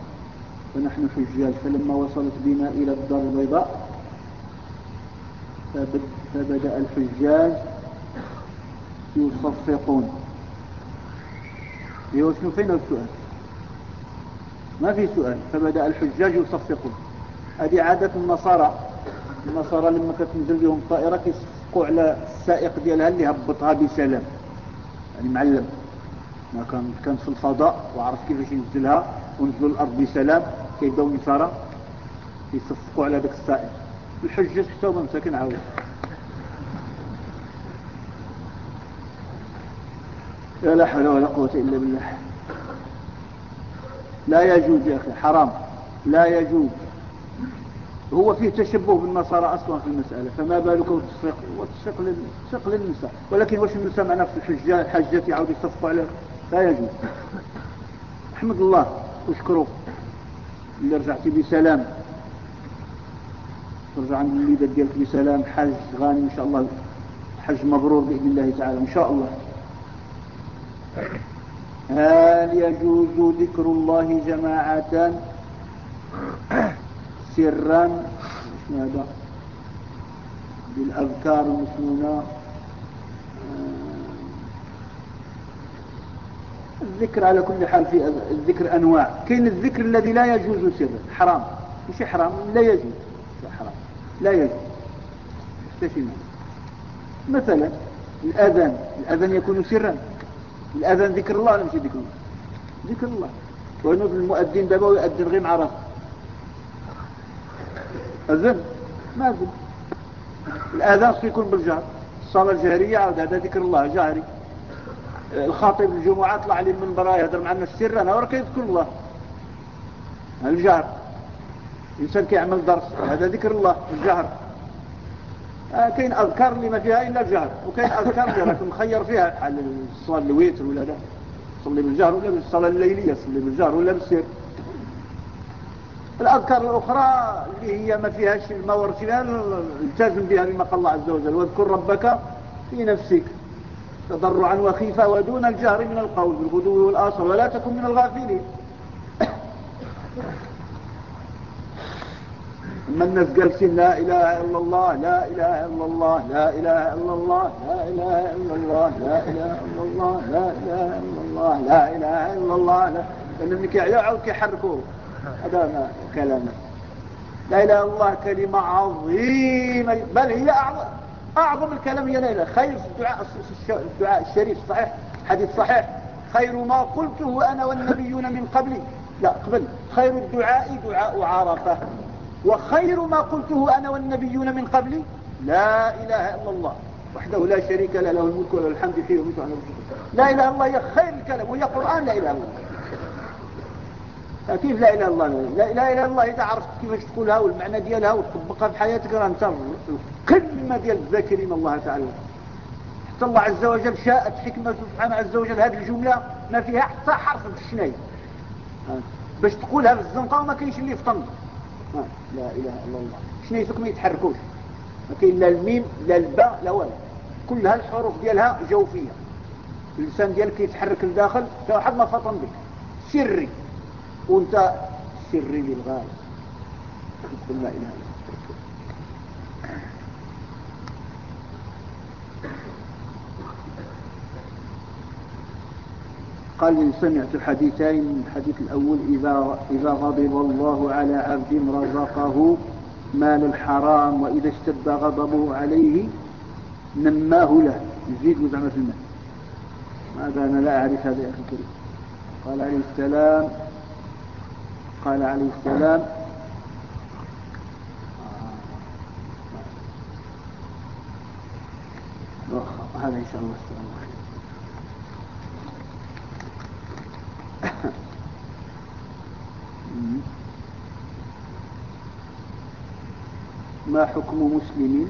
فنحن حجاج. فلما وصلت بنا إلى الدار البيضاء فبدأ الحجاج يصفقون. هو شنو فين السؤال؟ ما في سؤال. فبدأ الحجاج يصفقون. هذه عادة النصارى. النصارى لما كتنزل بهم الطائرة كيصفقوا على السائق ديالها اللي هبطها بسلام. يعني معلم ما كان كان في الفضاء وعرف كيفاش ينزلها ونزلوا الأرض بسلام كيبداو النصارى يصفقوا على ذاك السائق. الحجاج حتى هما مساكن عاود. لا لا حول ولا قوة إلا بالله. لا يجوز يا أخي حرام. لا يجوز. هو فيه تشبه بالنصارى أصلا في المسألة فما بالك وتصفق وتصفق للنساء. ولكن واش النساء مع نفس الحجة؟ الحجة يعود يصفقوا عليه لا يجوز. أحمد الله واشكره اللي رجعتي بسلام. ترجع عند الوليدة ديالك بسلام حج غانم إن شاء الله حج مبرور بإذن الله تعالى إن شاء الله. هل يجوز ذكر الله جماعة سرا؟ هذا؟ بالأذكار المسنونة الذكر على كل حال في الذكر أنواع. كاين الذكر الذي لا يجوز سرا حرام. مش حرام لا يجوز. حرام. لا يجوز. مثلا الأذان الأذان يكون سرا. الأذان ذكر الله ولا مش ذكر الله. ذكر الله. ونوض المؤذن دابا ويؤذن غير مع راسه أذن؟ ما أذن. الأذان يكون بالجهر. الصلاة الجهرية عاد هذا ذكر الله جهري. الخاطب الجمعة طلع عليه المنبر يهضر معنا السر أنا ورا كيذكر الله. الجهر. الإنسان كيعمل درس هذا ذكر الله الجهر. آه كاين أذكار اللي ما فيها إلا الجهر وكاين أذكار اللي راك مخير فيها بحال الصلاة الويتر ولا لا. صلي بالجهر ولا بالصلاة الليلية صلي بالجهر ولا بالسر الأذكار الأخرى اللي هي ما فيهاش ما ورد فيها التزم بها بما قال الله عز وجل واذكر ربك في نفسك تضرعا وخيفا ودون الجهر من القول بالغدو والاصل ولا تكن من الغافلين. أما الناس جالسين لا إله إلا الله لا إله إلا الله لا إله إلا الله لا إله إلا الله لا إله إلا الله لا إله إلا الله لا إله إلا الله لا لأنهم كيحركوا هذا كلام لا إله إلا الله كلمة عظيمة. بل هي أعظم أعظم الكلام هي لا إله خير الدعاء الدعاء الشريف صحيح حديث صحيح. خير ما قلته أنا والنبيون من قبلي. لا قبل. خير الدعاء دعاء عرفة. وخير ما قلته أنا والنبيون من قبلي لا إله إلا الله. وحده لا شريك له له الملك وله الحمد ومثل عنه لا إله إلا الله هي خير الكلام. وهي قرآن لا إله إلا الله. كيف لا إله إلا الله؟ لا إله إلا الله إذا عرفت كيفاش تقولها والمعنى ديالها وتطبقها في حياتك راه انت القمة ديال الذاكرين الله تعالى. حتى الله عز وجل شاءت حكمة سبحانه عز وجل. هذه الجملة ما فيها حتى حرف في باش تقولها في الزنقة وما كاينش اللي يفطن لا إله إلا الله. شنو يفك ما يتحركوش ما كاين لا الميم لا الباء لا والو كلها الحروف ديالها جوفية. اللسان ديالك كيتحرك لداخل حد ما فطن بك. سري. وانت سري للغاية. لا إله إلا قال سمعت حديثين الحديث الأول إذا, إذا غضب الله على عبد رزقه مال الحرام وإذا اشتد غضبه عليه نماه له. يزيد زعما في المال؟ ماذا؟ أنا لا أعرف هذا يا أخي الكريم. قال عليه السلام قال عليه السلام هذا إن شاء الله. السلام حكم مسلم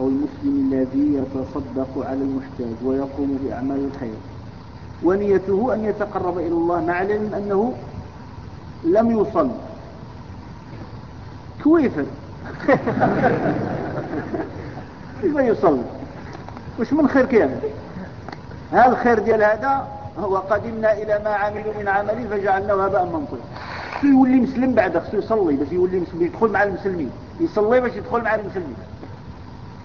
أو المسلم الذي يتصدق على المحتاج ويقوم بأعمال الخير؟ ونيته أن يتقرب إلى الله مع العلم أنه لم يصل. كيف؟ كيف يصلي وش من خير كامل هذا الخير ديال هذا هو قدمنا إلى ما عملوا من عمل فجعلناه هباء منطقا خصو يولي مسلم بعد خصو يصلي باش يولي مسلم يدخل مع المسلمين. يصلي باش يدخل مع المسلمين.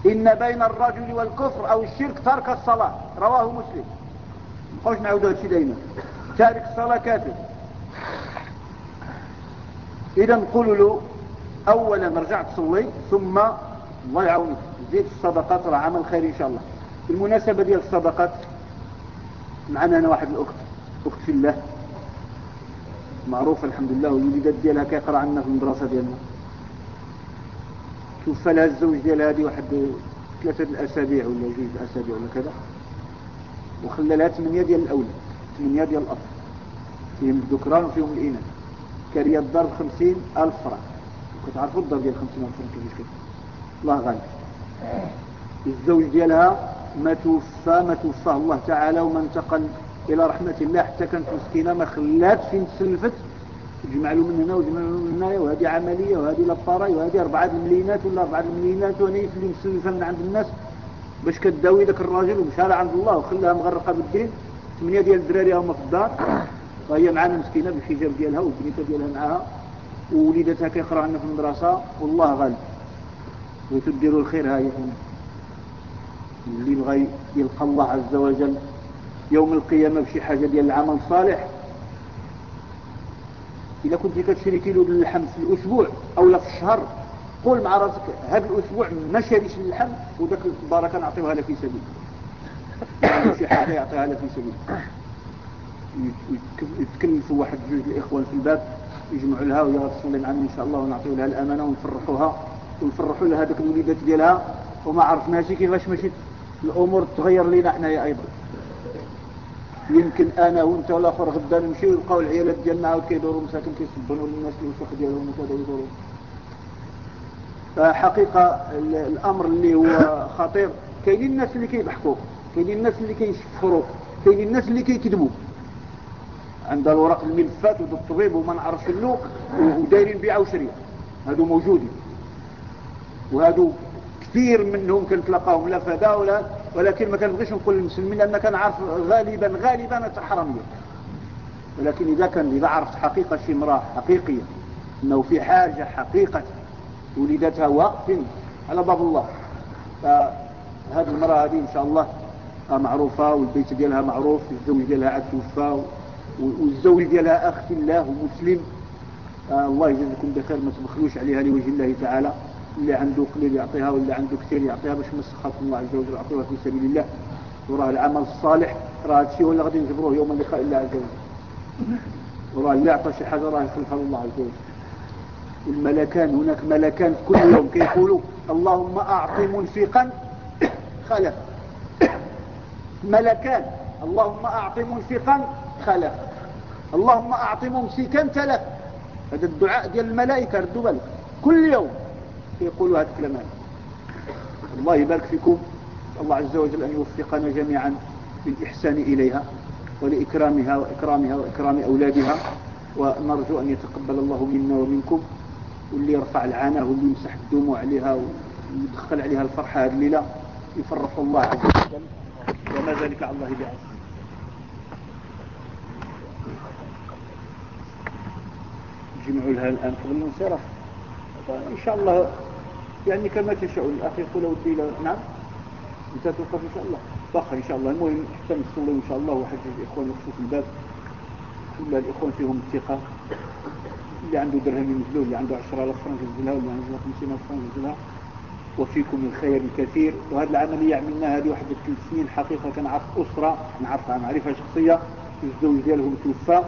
إن بين الرجل والكفر أو الشرك ترك الصلاة. رواه مسلم. نخوش نعود هذا الشيء دائما تارك الصلاة كافر. إذا نقول له أولا رجع تصلي ثم الله يعاونك زيد الصدقات راه عمل خير إن شاء الله. بالمناسبة ديال الصدقات معنا أنا واحد الأخت أخت في الله. معروفة الحمد لله والوليدات ديالها كيقرأ عندنا في المدرسة ديالنا. توفى لها الزوج ديالها هذه واحد ثلاثة الأسابيع ولا جوج الأسابيع ولا كذا. وخلى لها ثمانية ديال الأولاد ثمانية ديال الأطفال فيهم الذكران وفيهم الإناث. كارية الدار بخمسين ألف فرنك كتعرفوا الدار ديال خمسين ألف فرنك كيفاش كده الله غالب الزوج ديالها ما توفى ما توفاه الله تعالى وما انتقل إلى رحمة الله حتى كانت مسكينة ما خلات فين تسلفت له من هنا ويجمع له من هنايا وهذه عملية وهذه لاباراي وهذه أربعة المليونات ولا أربعة المليونات وأنا اللي مسلفة من عند الناس. باش كتداوي ذاك الراجل ومشى عند الله وخلاها مغرقة بالدين. ثمانية ديال الدراري هما في الدار. وهي معانا مسكينة بالحجاب ديالها والبنيتة ديالها معاها. ووليدتها كيقرأ عندنا في المدرسة. والله غالب وتديروا الخير هاي. اللي بغى يلقى الله عز وجل يوم القيامة بشي حاجة ديال العمل الصالح إذا كنت كتشري كيلو اللحم في الأسبوع أو لا في الشهر قول مع راسك هذا الأسبوع ما شاريش اللحم وذاك البركة نعطيوها لك في سبيل. شي حاجة يعطيها لك في سبيل. يتكلفوا واحد جوج الإخوان في الباب يجمعوا لها ويا تصلي معنا إن شاء الله ونعطيو لها الأمانة ونفرحوها ونفرحوا لها هذوك الوليدات ديالها وما عرفناش كيفاش مشيت. الأمور تغير لنا إحنا أيضا. يمكن أنا وأنت والآخر غدا نمشي ونلقاو العيالات ديالنا عاود كيدوروا مساكن كيصبنوا للناس الوسخ ديالهم وكذا يدوروا فحقيقة الأمر اللي هو خطير. كاينين الناس اللي كيضحكوا كاينين الناس اللي كيشفروا كاينين الناس اللي كيكذبوا عند الورق الملفات وذو الطبيب وما نعرفش له ودايرين بيع وشريه هادو موجودين. وهادو كثير منهم كنتلاقاهم لا فدا ولا ولكن ما كنبغيش نقول للمسلمين لأن كنعرف غالبا غالبا حراميه ولكن إذا كان إذا عرفت حقيقة شي امرأة حقيقية إنه في حاجة حقيقة ولدتها واقف على باب الله. فهذه المرأة هذه إن شاء الله معروفة والبيت ديالها معروف الزوج ديالها عاد توفى والزوج ديالها أخ في الله ومسلم الله يجزيكم بخير ما تبخلوش عليها لوجه الله تعالى. اللي عنده قليل يعطيها واللي عنده كثير يعطيها باش سخط الله عز وجل يعطيها في سبيل الله. وراه العمل الصالح راه هادشي هو اللي غادي نجبروه يوم اللقاء الله عز وجل. وراه اللي يعطى شي حاجة راه يخلفها الله عز وجل. الملكان هناك ملكان كل يوم كيقولوا اللهم أعطي منفقا. خلف. ملكان اللهم أعطي منفقا. خلف. اللهم أعطي ممسكا. تلف. هذا الدعاء ديال الملائكة ردوا بالك. كل يوم. يقولوا هذا الكلام الله يبارك فيكم. الله عز وجل أن يوفقنا جميعا بالإحسان إليها ولإكرامها وإكرامها وإكرام أولادها. ونرجو أن يتقبل الله منا ومنكم. واللي يرفع العانة واللي يمسح الدموع عليها ويدخل عليها الفرحة هذه الليلة يفرح الله عز وجل. وما ذلك على الله بعزيز. جمعوا لها الآن قبل الانصراف إن شاء الله يعني كما تشاء. الأخ يقول ودي نعم. أنت توقف إن شاء الله. فخر إن شاء الله. المهم حتى نصلي إن شاء الله. واحد الإخوان يخصوا في الباب. كل الإخوان فيهم الثقة. اللي عنده درهم ينزلوه اللي عنده 10000 فرنك ينزلها واللي عنده 50000 فرنك ينزلها. وفيكم الخير الكثير وهذه العملية عملناها هذه واحد ثلاث سنين حقيقة. كنعرف أسرة نعرفها معرفة شخصية. الزوج ديالهم توفى.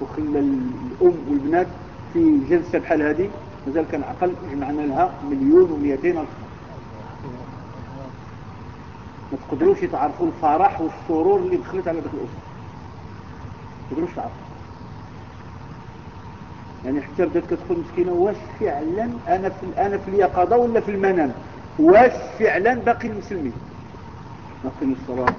وخلى الأم والبنات في جلسة بحال هذه. مازال كان عقل جمعنا لها مليون ومئتين ألف. ما تقدروش تعرفوا الفرح والسرور اللي دخلت على ذلك الأسرة. ما تقدروش تعرفوا. يعني حتى بدات كتقول مسكينة واش فعلا أنا في أنا في اليقظة ولا في المنام؟ واش فعلا باقي المسلمين؟ نقيم الصلاة